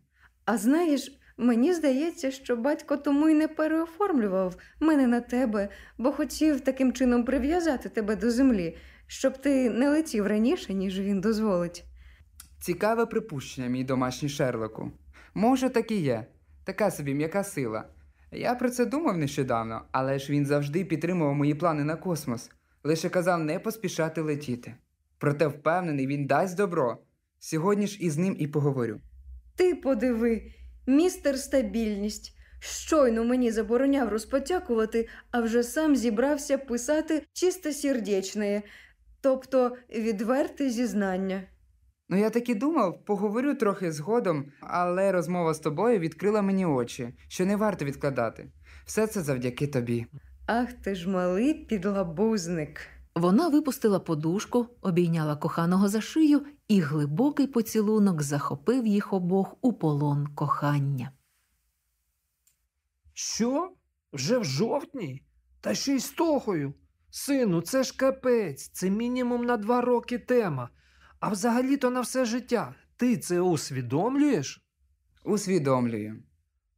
D: А знаєш, мені здається, що батько тому й не переоформлював мене на тебе, бо хотів таким чином прив'язати тебе до землі, щоб ти не летів раніше, ніж він дозволить.
C: Цікаве припущення, мій домашній Шерлоку. Може, так і є. Така собі м'яка сила. Я про це думав нещодавно, але ж він завжди підтримував мої плани на космос, лише казав не поспішати летіти. Проте впевнений, він дасть добро. Сьогодні ж із ним і поговорю.
D: Ти подиви, містер стабільність. Щойно мені забороняв розпотякувати, а вже сам зібрався писати чистосердечне, тобто відверте зізнання.
C: Ну, я так і думав, поговорю трохи згодом, але розмова з тобою відкрила мені очі, що не варто відкладати. Все це завдяки тобі.
D: Ах ти ж малий підлабузник.
A: Вона випустила подушку, обійняла коханого за шию, і глибокий поцілунок захопив їх обох у полон кохання.
E: Що? Вже в жовтні? Та ще й з Тохою. Сину, це ж капець, це мінімум на два роки тема. А взагалі-то на все життя. Ти це усвідомлюєш?
C: Усвідомлюю.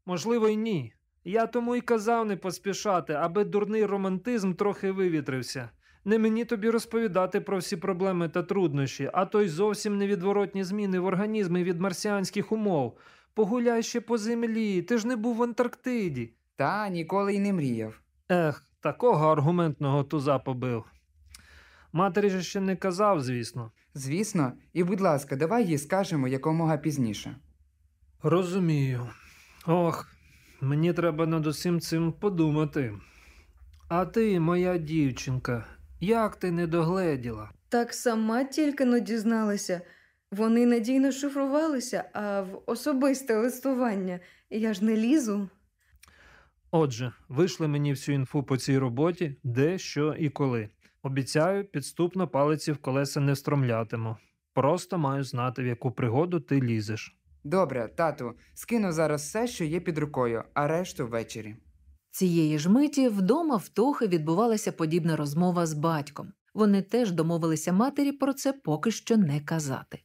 E: Можливо, й ні. Я тому й казав не поспішати, аби дурний романтизм трохи вивітрився. Не мені тобі розповідати про всі проблеми та труднощі, а то й зовсім невідворотні зміни в організмі від марсіанських умов. Погуляй ще по землі, ти ж не був в Антарктиді.
C: Та ніколи й не мріяв.
E: Ех, такого аргументного туза побив. Матері ж ще не казав, звісно.
C: Звісно, і будь ласка, давай їй скажемо якомога пізніше.
E: Розумію. Ох, мені треба над усім цим подумати. А ти, моя дівчинка, як ти не догледіла?
D: Так сама тільки но дізналася. Вони надійно шифрувалися, а в особисте листування я ж не лізу.
E: Отже, вийшли мені всю інфу по цій роботі, де, що і коли. Обіцяю, підступно палиці в колеса не встромлятиму. Просто маю знати, в яку пригоду ти лізеш.
C: Добре, тату, скину зараз все, що є під рукою, а решту ввечері.
A: Цієї ж миті вдома в Тохи відбувалася подібна розмова з батьком. Вони теж домовилися матері про це поки що не казати.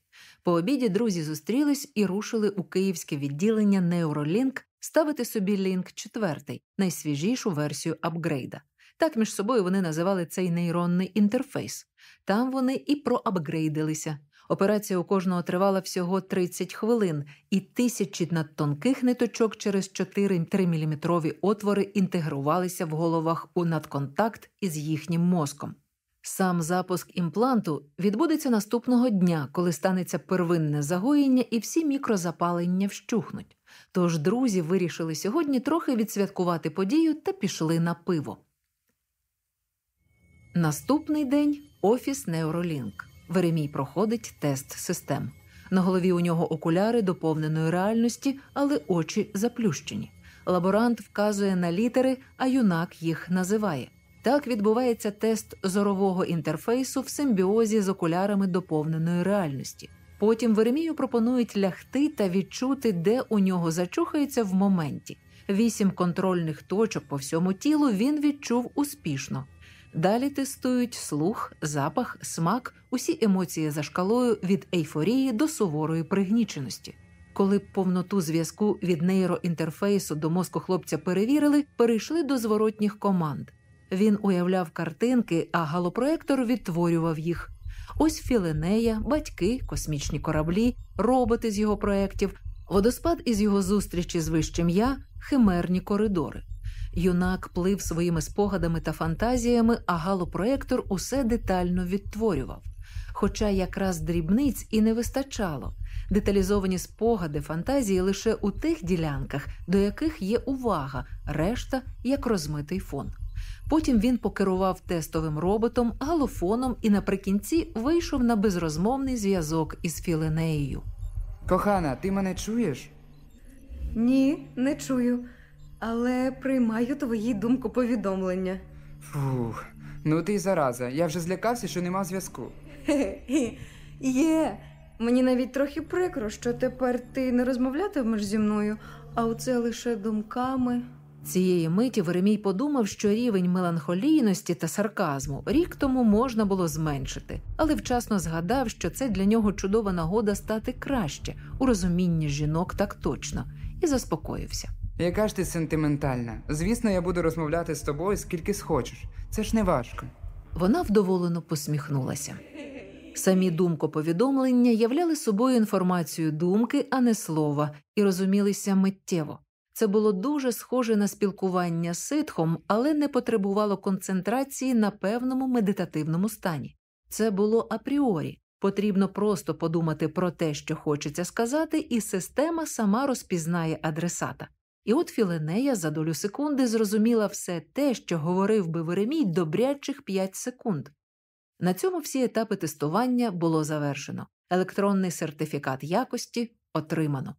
A: По обіді друзі зустрілись і рушили у київське відділення Neuralink ставити собі Link 4, найсвіжішу версію апгрейда. Так між собою вони називали цей нейронний інтерфейс. Там вони і проапгрейдилися. Операція у кожного тривала всього 30 хвилин, і тисячі надтонких ниточок через 4-3 мм отвори інтегрувалися в головах у надконтакт із їхнім мозком. Сам запуск імпланту відбудеться наступного дня, коли станеться первинне загоєння і всі мікрозапалення вщухнуть. Тож друзі вирішили сьогодні трохи відсвяткувати подію та пішли на пиво. Наступний день офіс Neuralink. Веремій проходить тест систем. На голові у нього окуляри доповненої реальності, але очі заплющені. Лаборант вказує на літери, а юнак їх називає. Так відбувається тест зорового інтерфейсу в симбіозі з окулярами доповненої реальності. Потім Веремію пропонують лягти та відчути, де у нього зачухається в моменті. Вісім контрольних точок по всьому тілу він відчув успішно. Далі тестують слух, запах, смак, усі емоції за шкалою від ейфорії до суворої пригніченості. Коли повноту зв'язку від нейроінтерфейсу до мозку хлопця перевірили, перейшли до зворотніх команд. Він уявляв картинки, а галопроектор відтворював їх. Ось філенея, батьки, космічні кораблі, роботи з його проєктів, водоспад із його зустрічі з вищим я, химерні коридори. Юнак плив своїми спогадами та фантазіями, а галопроектор усе детально відтворював. Хоча якраз дрібниць і не вистачало. Деталізовані спогади фантазії лише у тих ділянках, до яких є увага, решта як розмитий фон. Потім він покерував тестовим роботом, галофоном і наприкінці вийшов на безрозмовний зв'язок із Філенеєю.
C: Кохана, ти мене чуєш?
D: Ні, не чую, але приймаю твої думку повідомлення.
C: Фух, ну ти й зараза. Я вже злякався, що нема зв'язку.
D: Є. Мені навіть трохи прикро, що тепер ти не розмовлятимеш зі мною, а оце лише думками.
A: Цієї миті Веремій подумав, що рівень меланхолійності та сарказму рік тому можна було зменшити, але вчасно згадав, що це для нього чудова нагода стати краще у розумінні жінок так точно, і заспокоївся.
C: Яка ж ти сентиментальна? Звісно, я буду розмовляти з тобою скільки схочеш. Це ж не важко.
A: Вона вдоволено посміхнулася. Самі думкоповідомлення являли собою інформацію думки, а не слова, і розумілися миттєво. Це було дуже схоже на спілкування з ситхом, але не потребувало концентрації на певному медитативному стані. Це було апріорі. Потрібно просто подумати про те, що хочеться сказати, і система сама розпізнає адресата. І от Філенея за долю секунди зрозуміла все те, що говорив би Веремій добрячих 5 секунд. На цьому всі етапи тестування було завершено. Електронний сертифікат якості отримано.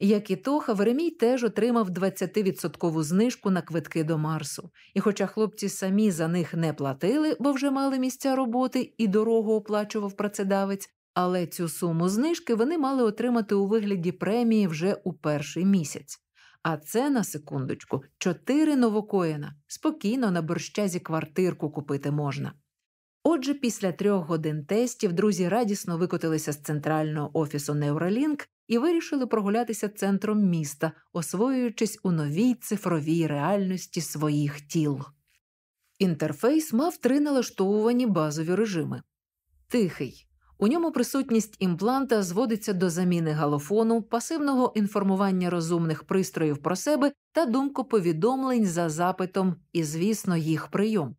A: Як і Тоха, Веремій теж отримав 20% знижку на квитки до Марсу. І хоча хлопці самі за них не платили, бо вже мали місця роботи і дорогу оплачував працедавець, але цю суму знижки вони мали отримати у вигляді премії вже у перший місяць. А це, на секундочку, чотири новокоїна. Спокійно на борщазі квартирку купити можна. Отже, після трьох годин тестів друзі радісно викотилися з центрального офісу Neuralink і вирішили прогулятися центром міста, освоюючись у новій цифровій реальності своїх тіл. Інтерфейс мав три налаштовувані базові режими. Тихий. У ньому присутність імпланта зводиться до заміни галофону, пасивного інформування розумних пристроїв про себе та думкоповідомлень за запитом і, звісно, їх прийом.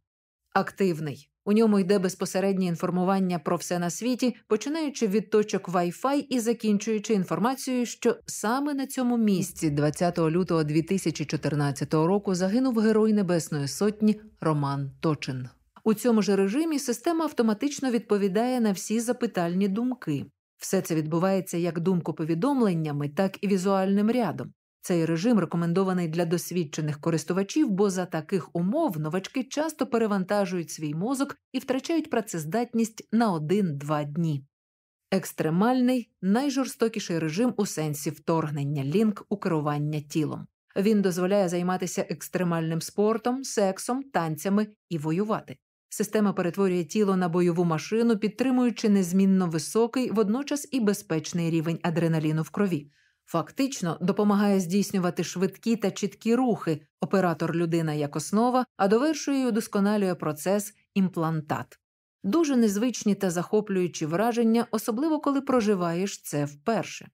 A: Активний. У ньому йде безпосереднє інформування про все на світі, починаючи від точок Wi-Fi і закінчуючи інформацією, що саме на цьому місці, 20 лютого 2014 року, загинув герой Небесної Сотні Роман Точин. У цьому ж режимі система автоматично відповідає на всі запитальні думки. Все це відбувається як думкоповідомленнями, так і візуальним рядом. Цей режим рекомендований для досвідчених користувачів, бо за таких умов новачки часто перевантажують свій мозок і втрачають працездатність на 1-2 дні. Екстремальний найжорстокіший режим у сенсі вторгнення лінк у керування тілом. Він дозволяє займатися екстремальним спортом, сексом, танцями і воювати. Система перетворює тіло на бойову машину, підтримуючи незмінно високий, водночас і безпечний рівень адреналіну в крові. Фактично допомагає здійснювати швидкі та чіткі рухи оператор людина як основа, а довершує і удосконалює процес імплантат. Дуже незвичні та захоплюючі враження, особливо коли проживаєш це вперше.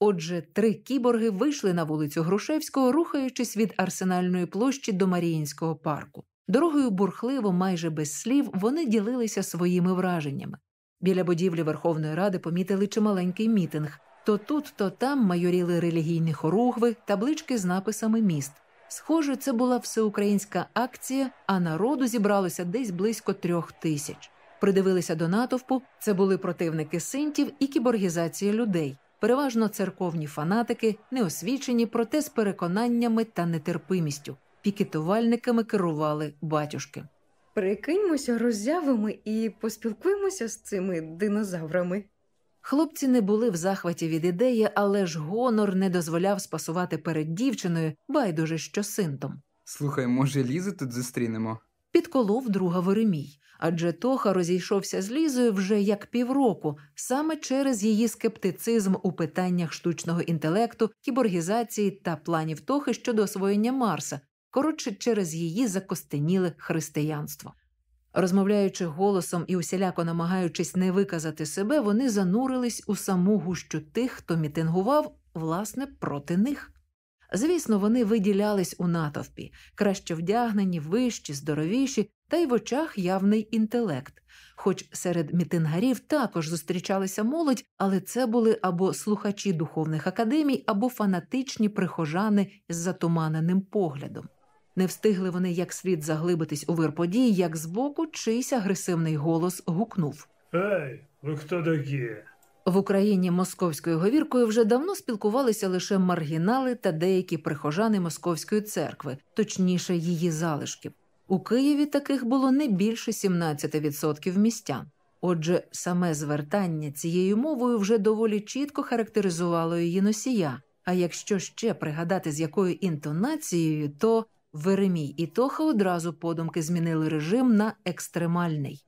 A: Отже, три кіборги вийшли на вулицю Грушевського, рухаючись від арсенальної площі до Маріїнського парку. Дорогою бурхливо, майже без слів, вони ділилися своїми враженнями. Біля будівлі Верховної Ради помітили чималенький мітинг. То тут, то там майоріли релігійні хоругви, таблички з написами міст. Схоже, це була всеукраїнська акція, а народу зібралося десь близько трьох тисяч. Придивилися до натовпу. Це були противники синтів і кіборгізація людей, переважно церковні фанатики, неосвічені, проте з переконаннями та нетерпимістю. Пікетувальниками керували батюшки.
D: Прикиньмося роззявами і поспілкуємося з цими динозаврами.
A: Хлопці не були в захваті від ідеї, але ж гонор не дозволяв спасувати перед дівчиною, байдуже що синтом.
C: Слухай, може, Лізу тут зустрінемо?
A: Підколов друга Веремій, адже Тоха розійшовся з Лізою вже як півроку, саме через її скептицизм у питаннях штучного інтелекту, кіборгізації та планів Тохи щодо освоєння Марса, коротше, через її закостеніле християнство. Розмовляючи голосом і усіляко намагаючись не виказати себе, вони занурились у саму гущу тих, хто мітингував, власне, проти них. Звісно, вони виділялись у натовпі, краще вдягнені, вищі, здоровіші, та й в очах явний інтелект. Хоч серед мітингарів також зустрічалися молодь, але це були або слухачі духовних академій, або фанатичні прихожани з затуманеним поглядом. Не встигли вони як слід заглибитись у вир подій, як збоку чийсь агресивний голос гукнув.
E: Эй, вы кто такие?
A: В Україні московською говіркою вже давно спілкувалися лише маргінали та деякі прихожани Московської церкви, точніше її залишків. У Києві таких було не більше 17% містян. Отже, саме звертання цією мовою вже доволі чітко характеризувало її носія. А якщо ще пригадати, з якою інтонацією, то Веремій і Тоха одразу подумки змінили режим на екстремальний.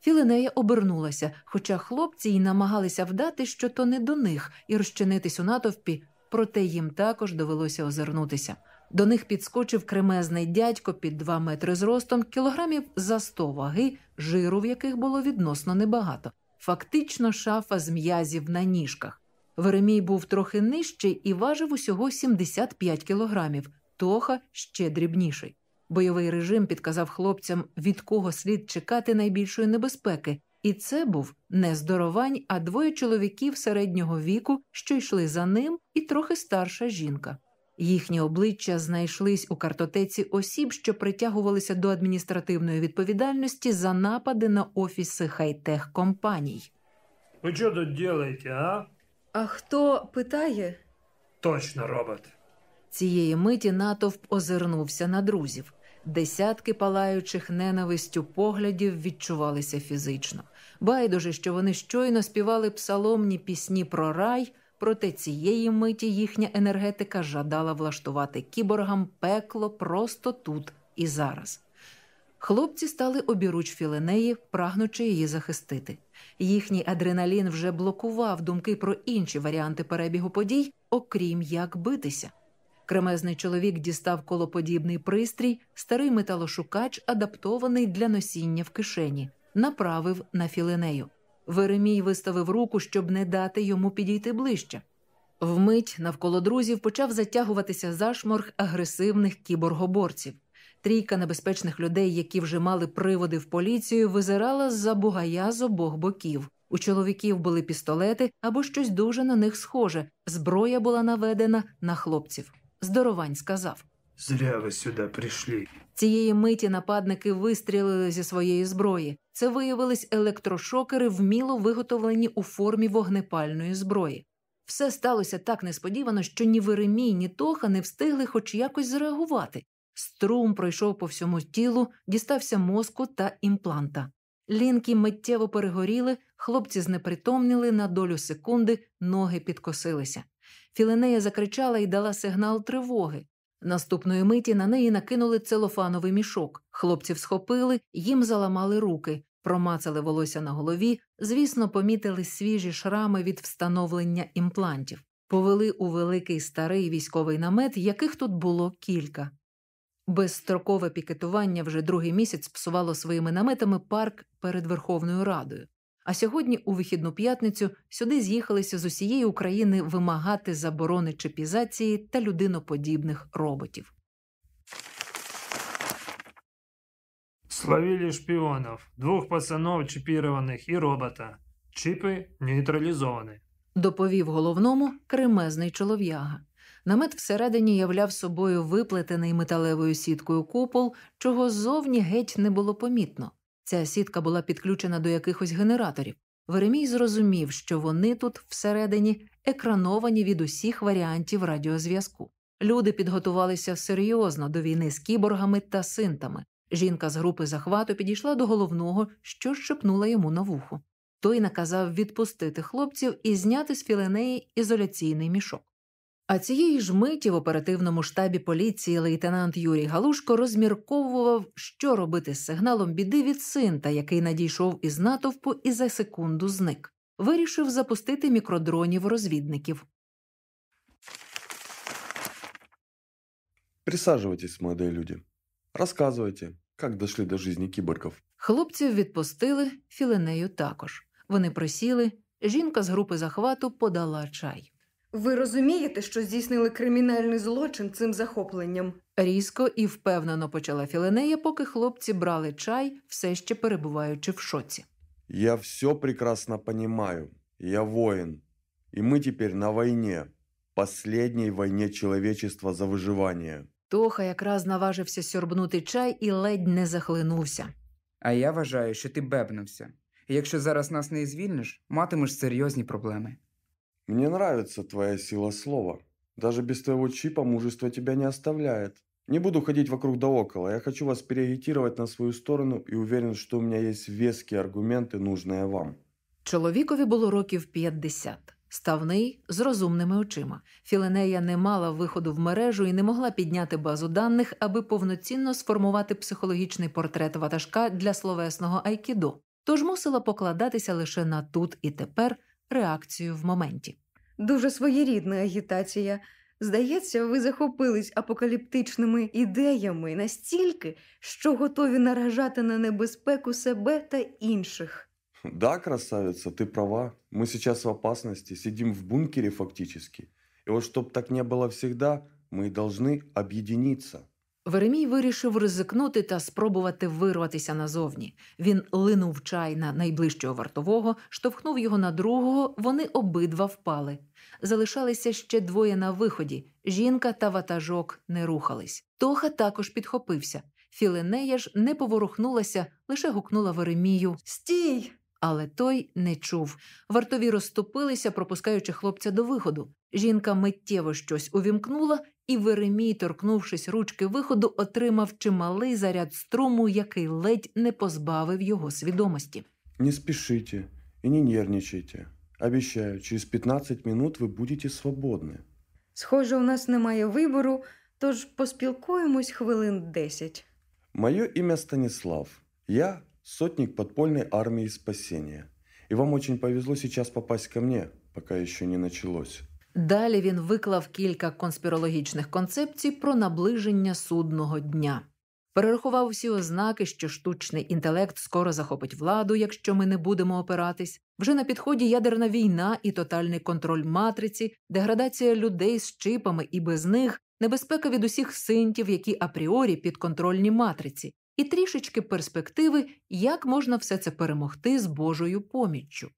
A: Філінея обернулася, хоча хлопці й намагалися вдати, що то не до них, і розчинитись у натовпі, проте їм також довелося озирнутися. До них підскочив кремезний дядько під два метри зростом, кілограмів за сто ваги, жиру в яких було відносно небагато. Фактично шафа з м'язів на ніжках. Веремій був трохи нижчий і важив усього 75 кілограмів, Тоха ще дрібніший. Бойовий режим підказав хлопцям, від кого слід чекати найбільшої небезпеки, і це був не здоровань, а двоє чоловіків середнього віку, що йшли за ним, і трохи старша жінка. Їхні обличчя знайшлись у картотеці осіб, що притягувалися до адміністративної відповідальності за напади на офіси хай-тех компаній.
E: Вы что тут делаете, а?
D: А хто питає?
E: Точно робот.
A: Цієї миті натовп озирнувся на друзів. Десятки палаючих ненавистю поглядів відчувалися фізично. Байдуже, що вони щойно співали псаломні пісні про рай, проте цієї миті їхня енергетика жадала влаштувати кіборгам пекло просто тут і зараз. Хлопці стали обіруч філинеї, прагнучи її захистити. Їхній адреналін вже блокував думки про інші варіанти перебігу подій, окрім як битися. Кремезний чоловік дістав колоподібний пристрій, старий металошукач, адаптований для носіння в кишені, направив на філинею. Веремій виставив руку, щоб не дати йому підійти ближче. Вмить навколо друзів почав затягуватися зашморг агресивних кіборгоборців. Трійка небезпечних людей, які вже мали приводи в поліцію, визирала з-за бугая з обох боків. У чоловіків були пістолети або щось дуже на них схоже. Зброя була наведена на хлопців. Здоровань сказав.
E: Зря вы сюда пришли.
A: Цієї миті нападники вистрілили зі своєї зброї. Це виявились електрошокери, вміло виготовлені у формі вогнепальної зброї. Все сталося так несподівано, що ні Веремій, ні Тоха не встигли хоч якось зреагувати. Струм пройшов по всьому тілу, дістався мозку та імпланта. Лінки миттєво перегоріли, хлопці знепритомніли на долю секунди, ноги підкосилися. Філинея закричала і дала сигнал тривоги. Наступної миті на неї накинули целофановий мішок. Хлопців схопили, їм заламали руки, промацали волосся на голові, звісно, помітили свіжі шрами від встановлення імплантів. Повели у великий старий військовий намет, яких тут було кілька. Безстрокове пікетування вже другий місяць псувало своїми наметами парк перед Верховною Радою. А сьогодні, у вихідну п'ятницю, сюди з'їхалися з усієї України вимагати заборони чипізації та людиноподібних роботів.
E: Словили шпионов, двух пацанов чипированных и робота. Чипы нейтрализованы.
A: Доповів головному кремезний чолов'яга. Намет всередині являв собою виплетений металевою сіткою купол, чого ззовні геть не було помітно. Ця сітка була підключена до якихось генераторів. Веремій зрозумів, що вони тут всередині екрановані від усіх варіантів радіозв'язку. Люди підготувалися серйозно до війни з кіборгами та синтами. Жінка з групи захвату підійшла до головного, що шепнула йому на вухо. Той наказав відпустити хлопців і зняти з філенеї ізоляційний мішок. А цієї ж миті в оперативному штабі поліції лейтенант Юрій Галушко розмірковував, що робити з сигналом біди від синта, який надійшов із натовпу і за секунду зник. Вирішив запустити мікродронів розвідників.
H: Присаживайтесь, молодые люди. Рассказывайте, как дошли до жизни киборгов.
A: Хлопців відпустили, філенею також. Вони присіли, жінка з групи захвату подала чай.
D: Ви розумієте, що здійснили кримінальний злочин цим захопленням?
A: Різко і впевнено почала філенея, поки хлопці брали чай, все ще перебуваючи в шоці.
H: Я все прекрасно понимаю. Я воин. И мы теперь на войне. Последней войне человечества за выживание.
A: Тоха якраз наважився сьорбнути чай і ледь не захлинувся.
C: А я вважаю, що ти бебнувся. І якщо зараз нас не звільниш, матимеш серйозні проблеми.
H: Мне нравится твоя сила слова. Даже без твоего чипа мужество тебя не оставляет. Не буду ходить вокруг да около. Я хочу вас переагитировать на свою сторону и уверен, что у меня есть веские аргументы, нужные вам.
A: Чоловікові було років 50. Ставний з розумними очима. Філенея не мала виходу в мережу і не могла підняти базу даних, аби повноцінно сформувати психологічний портрет ватажка для словесного айкідо, тож мусила покладатися лише на тут і тепер реакцію в моменті.
D: Дуже своєрідна агітація. Здається, ви захопились апокаліптичними ідеями настільки, що готові наражати на небезпеку себе та інших.
H: Да, красавица, ты права. Мы сейчас в опасности, сидим в бункере фактически. И вот чтобы так не было всегда, мы должны объединиться.
A: Веремій вирішив ризикнути та спробувати вирватися назовні. Він линув чай на найближчого вартового, штовхнув його на другого, вони обидва впали. Залишалися ще двоє на виході. Жінка та ватажок не рухались. Тоха також підхопився. Філенея ж не поворухнулася, лише гукнула Веремію,
D: Стій!
A: але той не чув. Вартові розступилися, пропускаючи хлопця до виходу. Жінка миттєво щось увімкнула, і Веремій, торкнувшись ручки виходу, отримав чималий заряд струму, який ледь не позбавив його свідомості.
H: Не спешите и не нервничайте. Обещаю, через 15 минут вы будете свободны.
D: Схоже, у нас немає вибору, тож поспілкуємось хвилин десять.
H: Мое имя Станислав. Я сотник подпольной армии спасения. И вам очень повезло сейчас попасть ко мне, пока еще не началось.
A: Далі він виклав кілька конспірологічних концепцій про наближення судного дня. Перерахував всі ознаки, що штучний інтелект скоро захопить владу, якщо ми не будемо опиратись. Вже на підході ядерна війна і тотальний контроль матриці, деградація людей з чипами і без них, небезпека від усіх синтів, які апріорі підконтрольні матриці, і трішечки перспективи, як можна все це перемогти з Божою поміччю.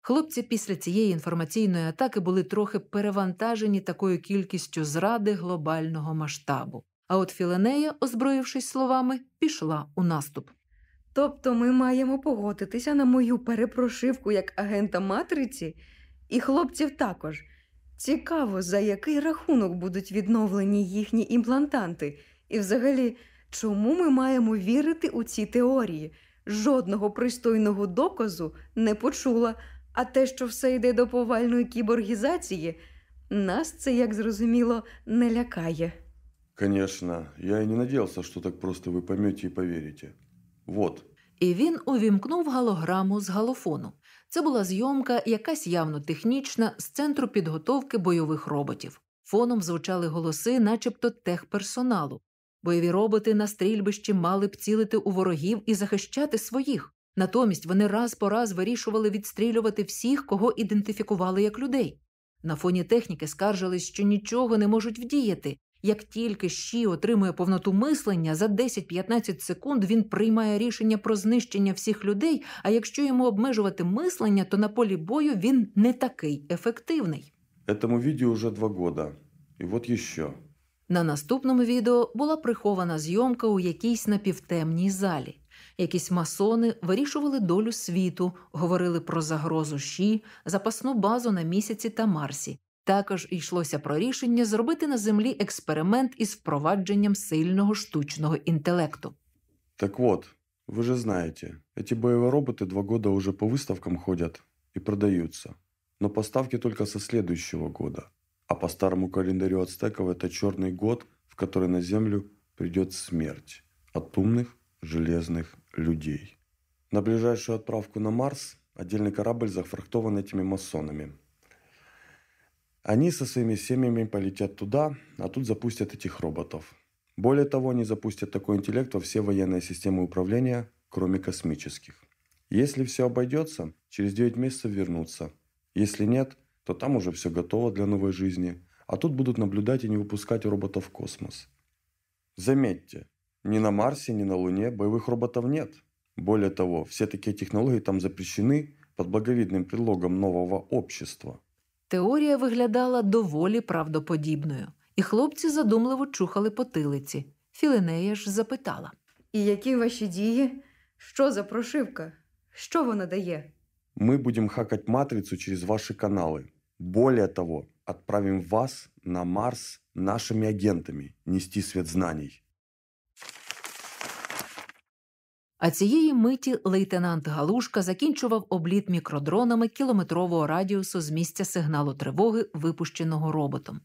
A: Хлопці після цієї інформаційної атаки були трохи перевантажені такою кількістю зради глобального масштабу. А от Філенея, озброївшись словами, пішла у наступ.
D: Тобто ми маємо погодитися на мою перепрошивку як агента матриці, і хлопців також. Цікаво, за який рахунок будуть відновлені їхні імплантанти, і взагалі, чому ми маємо вірити у ці теорії? Жодного пристойного доказу не почула, а те, що все йде до повальної кіборгізації, нас це, як зрозуміло, не лякає.
H: Конечно, я и не надеялся, что так просто вы поймете и поверите. Вот,
A: І він увімкнув галограму з галофону. Це була зйомка, якась явно технічна, з центру підготовки бойових роботів. Фоном звучали голоси, начебто техперсоналу. Бойові роботи на стрільбищі мали б цілити у ворогів і захищати своїх. Натомість вони раз по раз вирішували відстрілювати всіх, кого ідентифікували як людей. На фоні техніки скаржились, що нічого не можуть вдіяти. Як тільки Щі отримує повноту мислення, за 10-15 секунд він приймає рішення про знищення всіх людей. А якщо йому обмежувати мислення, то на полі бою він не такий ефективний.
H: Этому видео уже два года. И вот еще.
A: На наступному відео була прихована зйомка у якійсь напівтемній залі. Якісь масони вирішували долю світу, говорили про загрозу Ші, запасну базу на місяці та Марсі. Також йшлося про рішення зробити на землі експеримент із впровадженням сильного штучного інтелекту.
H: Так вот, вы же знаете, эти боевые роботы два года уже по выставкам ходят и продаются. Но поставки только со следующего года. А по старому календарю ацтеков это черный год, в который на Землю придет смерть от умных железных людей. На ближайшую отправку на Марс отдельный корабль зафрахтован этими масонами. Они со своими семьями полетят туда, а тут запустят этих роботов. Более того, они запустят такой интеллект во все военные системы управления, кроме космических. Если все обойдется, через 9 месяцев вернутся. Если нет, то там уже все готово для новой жизни, а тут будут наблюдать и не выпускать роботов в космос. Заметьте, ни на Марсе, ни на Луне боевых роботов нет. Более того, все такие технологии там запрещены под благовидным предлогом нового общества.
A: Теорія виглядала доволі правдоподібною, і хлопці задумливо чухали потилиці. Філінея ж запитала.
D: І які ваші дії? Що за прошивка? Що вона дає?
H: Мы будем хакать матрицу через ваши каналы. Более того, отправим вас на Марс нашими агентами нести свет знаний.
A: А цієї миті лейтенант Галушка закінчував обліт мікродронами кілометрового радіусу з місця сигналу тривоги, випущеного роботом.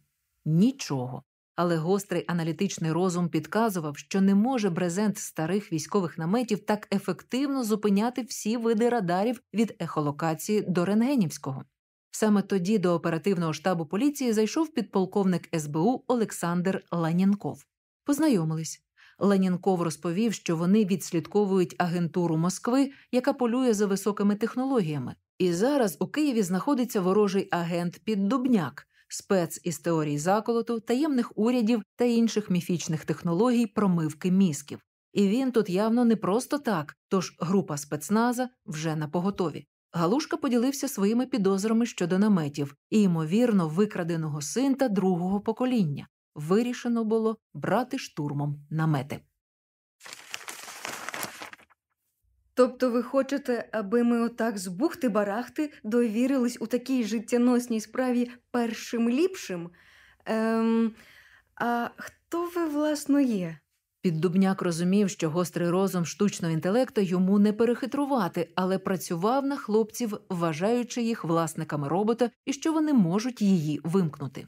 A: Нічого. Але гострий аналітичний розум підказував, що не може брезент старих військових наметів так ефективно зупиняти всі види радарів від ехолокації до рентгенівського. Саме тоді до оперативного штабу поліції зайшов підполковник СБУ Олександр Ланінков. Познайомились. Ленінков розповів, що вони відслідковують агентуру Москви, яка полює за високими технологіями. І зараз у Києві знаходиться ворожий агент Піддубняк, спец із теорії заколоту, таємних урядів та інших міфічних технологій промивки мізків. І він тут явно не просто так, тож група спецназа вже на поготові. Галушка поділився своїми підозрами щодо наметів і, ймовірно, викраденого синта другого покоління. Вирішено було брати штурмом намети.
D: Тобто ви хочете, аби ми отак з бухти-барахти довірились у такій життєносній справі першим ліпшим? Ем, а хто ви, власно, є?
A: Піддубняк розумів, що гострий розум штучного інтелекту йому не перехитрувати, але працював на хлопців, вважаючи їх власниками робота і що вони можуть її вимкнути.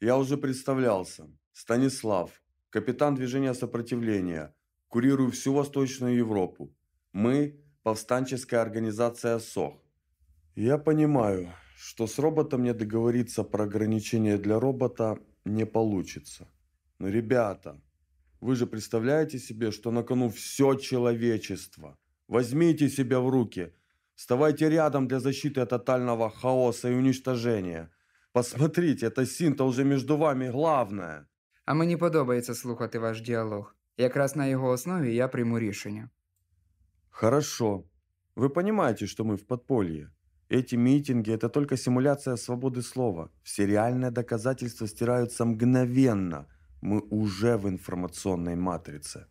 H: Я уже представлялся. Станислав, капитан движения сопротивления. Курирую всю Восточную Европу. Мы – повстанческая организация СОХ. Я понимаю, что с роботом мне договориться про ограничения для робота не получится. Но, ребята, вы же представляете себе, что на кону все человечество. Возьмите себя в руки. Вставайте рядом для защиты от тотального хаоса и уничтожения. Посмотрите, это синта уже между вами главное.
C: А мені подобається слухати ваш діалог. Якраз на його основі я прийму рішення.
H: Хорошо. Вы понимаете, что мы в подполье. Эти митинги – это только симуляция свободы слова. Все реальные доказательства стираются мгновенно. Мы уже в информационной матрице.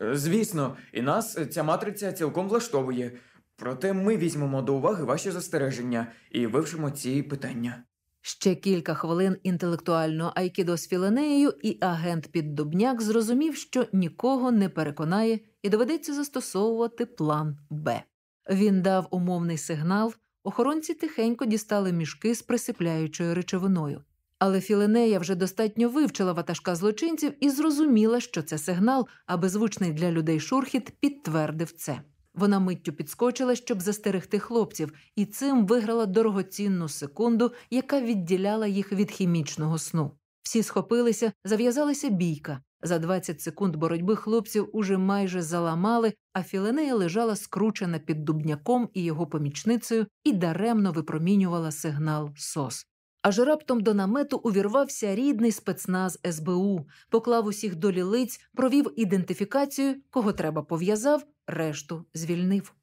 F: Е, Звісно, і нас е, ця матриця цілком влаштовує. Проте ми візьмемо до уваги ваші застереження і вивчимо ці питання.
A: Ще кілька хвилин інтелектуального айкідо з Філенеєю, і агент Піддубняк зрозумів, що нікого не переконає і доведеться застосовувати план Б. Він дав умовний сигнал, охоронці тихенько дістали мішки з присипляючою речовиною. Але Філенея вже достатньо вивчила ватажка злочинців і зрозуміла, що це сигнал, а беззвучний для людей шурхіт підтвердив це. Вона миттю підскочила, щоб застерегти хлопців, і цим виграла дорогоцінну секунду, яка відділяла їх від хімічного сну. Всі схопилися, зав'язалася бійка. За 20 секунд боротьби хлопців уже майже заламали, а Філенея лежала скручена під дубняком і його помічницею і даремно випромінювала сигнал СОС. Аж раптом до намету увірвався рідний спецназ СБУ, поклав усіх до лілиць, провів ідентифікацію, кого треба пов'язав, решту звільнив.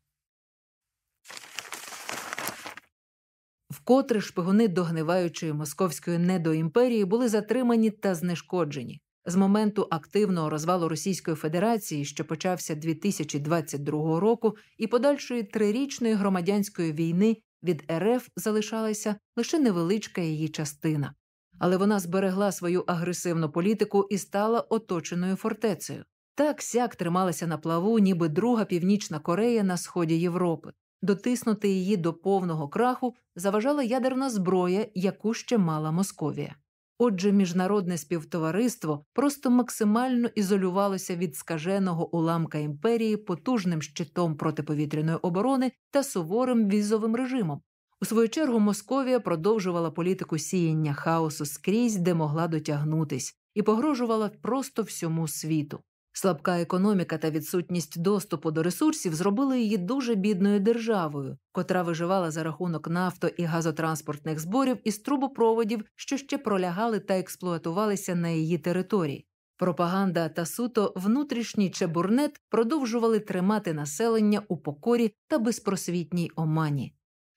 A: Вкотре шпигуни догниваючої московської недоімперії були затримані та знешкоджені. З моменту активного розвалу Російської Федерації, що почався 2022 року, і подальшої трирічної громадянської війни від РФ залишалася лише невеличка її частина. Але вона зберегла свою агресивну політику і стала оточеною фортецею. Так сяк трималася на плаву, ніби друга Північна Корея на сході Європи. Дотиснути її до повного краху заважала ядерна зброя, яку ще мала Московія. Отже, міжнародне співтовариство просто максимально ізолювалося від скаженого уламка імперії потужним щитом протиповітряної оборони та суворим візовим режимом. У свою чергу Московія продовжувала політику сіяння хаосу скрізь, де могла дотягнутись, і погрожувала просто всьому світу. Слабка економіка та відсутність доступу до ресурсів зробили її дуже бідною державою, котра виживала за рахунок нафто і газотранспортних зборів із трубопроводів, що ще пролягали та експлуатувалися на її території. Пропаганда та суто внутрішній чебурнет продовжували тримати населення у покорі та безпросвітній омані.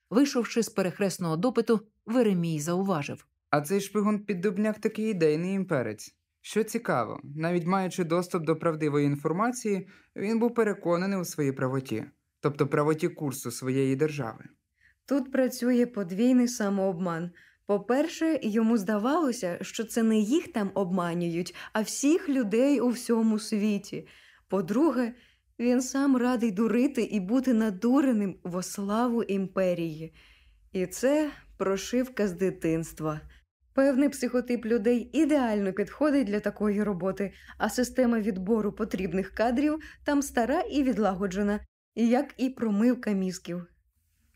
A: Вийшовши з перехресного допиту, Веремій зауважив
C: А цей шпигун під дубняк такий ідейний імперець. Що цікаво, навіть маючи доступ до правдивої інформації, він був переконаний у своїй правоті, тобто правоті курсу своєї держави.
D: Тут працює подвійний самообман. По-перше, йому здавалося, що це не їх там обманюють, а всіх людей у всьому світі. По-друге, він сам радий дурити і бути надуреним во славу імперії. І це прошивка з дитинства. Певний психотип людей ідеально підходить для такої роботи, а система відбору потрібних кадрів там стара і відлагоджена, як і промивка мізків.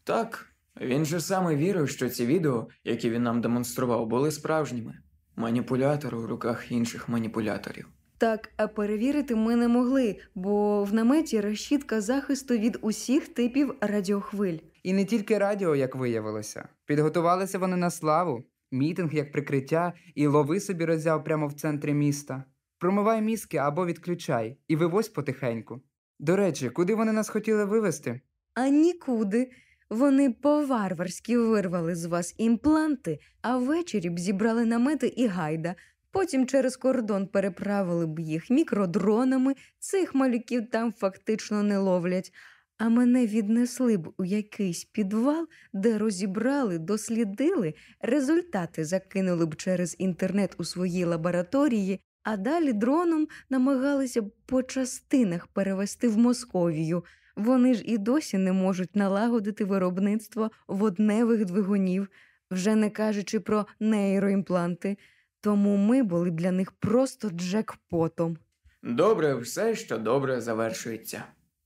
F: Так, він же саме вірив, що ці відео, які він нам демонстрував, були справжніми. Маніпулятор у руках інших маніпуляторів.
D: Так, а перевірити ми не могли, бо в наметі решітка захисту від усіх типів радіохвиль.
C: І не тільки радіо, як виявилося. Підготувалися вони на славу, мітинг як прикриття, і лови собі роззяв прямо в центрі міста. Промивай мізки або відключай і вивозь потихеньку. До речі, куди вони нас хотіли вивезти?
D: А нікуди. Вони по-варварськи вирвали з вас імпланти, а ввечері б зібрали намети і гайда. Потім через кордон переправили б їх мікродронами, цих малюків там фактично не ловлять. А мене віднесли б у якийсь підвал, де розібрали, дослідили, результати закинули б через інтернет у своїй лабораторії, а далі дроном намагалися б по частинах перевести в Московію. Вони ж і досі не можуть налагодити виробництво водневих двигунів, вже не кажучи про нейроімпланти. Тому ми були для них просто джекпотом.
F: Добре, все, що добре завершується.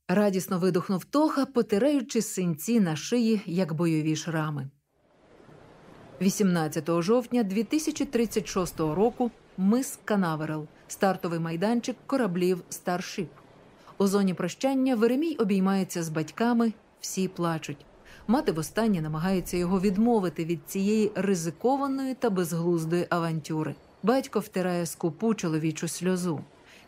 A: Радісно видухнув Тоха, потираючи синці на шиї, як бойові шрами. 18 жовтня 2036 року мис Канаверал, стартовий майданчик кораблів Старшип. У зоні прощання Веремій обіймається з батьками, всі плачуть. Мати востаннє намагається його відмовити від цієї ризикованої та безглуздої авантюри. Батько втирає скупу чоловічу сльозу.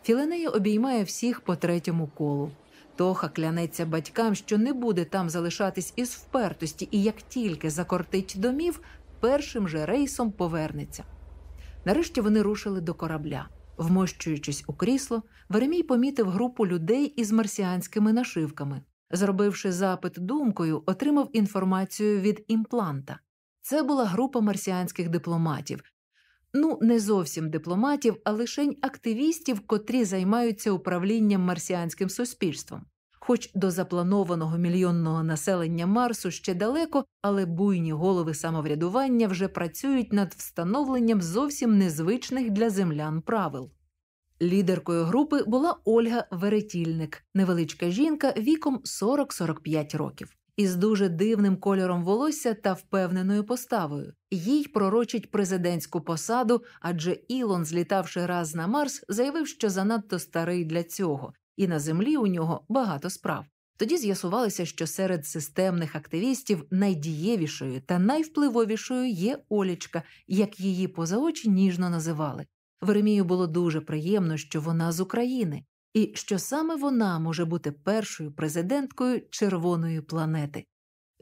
A: Філенея обіймає всіх по третьому колу. Тоха клянеться батькам, що не буде там залишатись із впертості, і як тільки закортить домів, першим же рейсом повернеться. Нарешті вони рушили до корабля. Вмощуючись у крісло, Веремій помітив групу людей із марсіанськими нашивками. Зробивши запит думкою, отримав інформацію від імпланта. Це була група марсіанських дипломатів. Ну, не зовсім дипломатів, а лишень активістів, котрі займаються управлінням марсіанським суспільством. Хоч до запланованого мільйонного населення Марсу ще далеко, але буйні голови самоврядування вже працюють над встановленням зовсім незвичних для землян правил. Лідеркою групи була Ольга Веретільник, невеличка жінка віком 40-45 років. Із дуже дивним кольором волосся та впевненою поставою. Їй пророчить президентську посаду, адже Ілон, злітавши раз на Марс, заявив, що занадто старий для цього, і на землі у нього багато справ. Тоді з'ясувалося, що серед системних активістів найдієвішою та найвпливовішою є Олічка, як її поза очі ніжно називали. Веремію було дуже приємно, що вона з України, і що саме вона може бути першою президенткою червоної планети.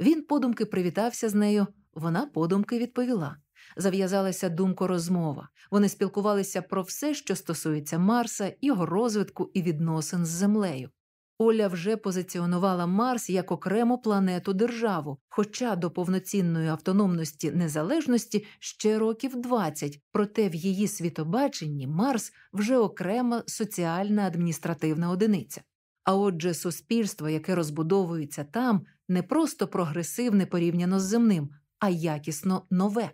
A: Він подумки привітався з нею, вона подумки відповіла. Зав'язалася думкорозмова. Вони спілкувалися про все, що стосується Марса, його розвитку і відносин з Землею. Оля вже позиціонувала Марс як окрему планету державу, хоча до повноцінної автономності незалежності ще років 20, проте в її світобаченні Марс вже окрема соціальна адміністративна одиниця. А отже, суспільство, яке розбудовується там, не просто прогресивне порівняно з земним, а якісно нове.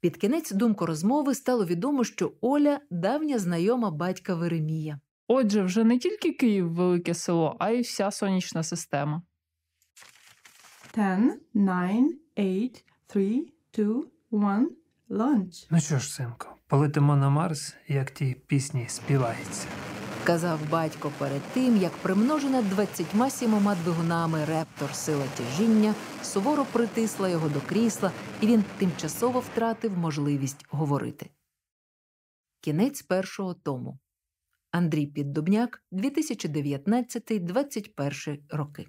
A: Під кінець думкорозмови стало відомо, що Оля давня знайома батька Веремія.
I: Отже, вже не тільки Київ велике село, а й вся сонячна система.
J: 10, 9, 8, 3, 2, 1, launch.
E: Ну що ж, синку, полетимо на Марс, як ті пісні співається.
A: Казав батько перед тим, як примножена 27 двигунами рептор сила тяжіння суворо притисла його до крісла, і він тимчасово втратив можливість говорити. Кінець першого тому. Андрій Піддубняк, 2019-21 роки.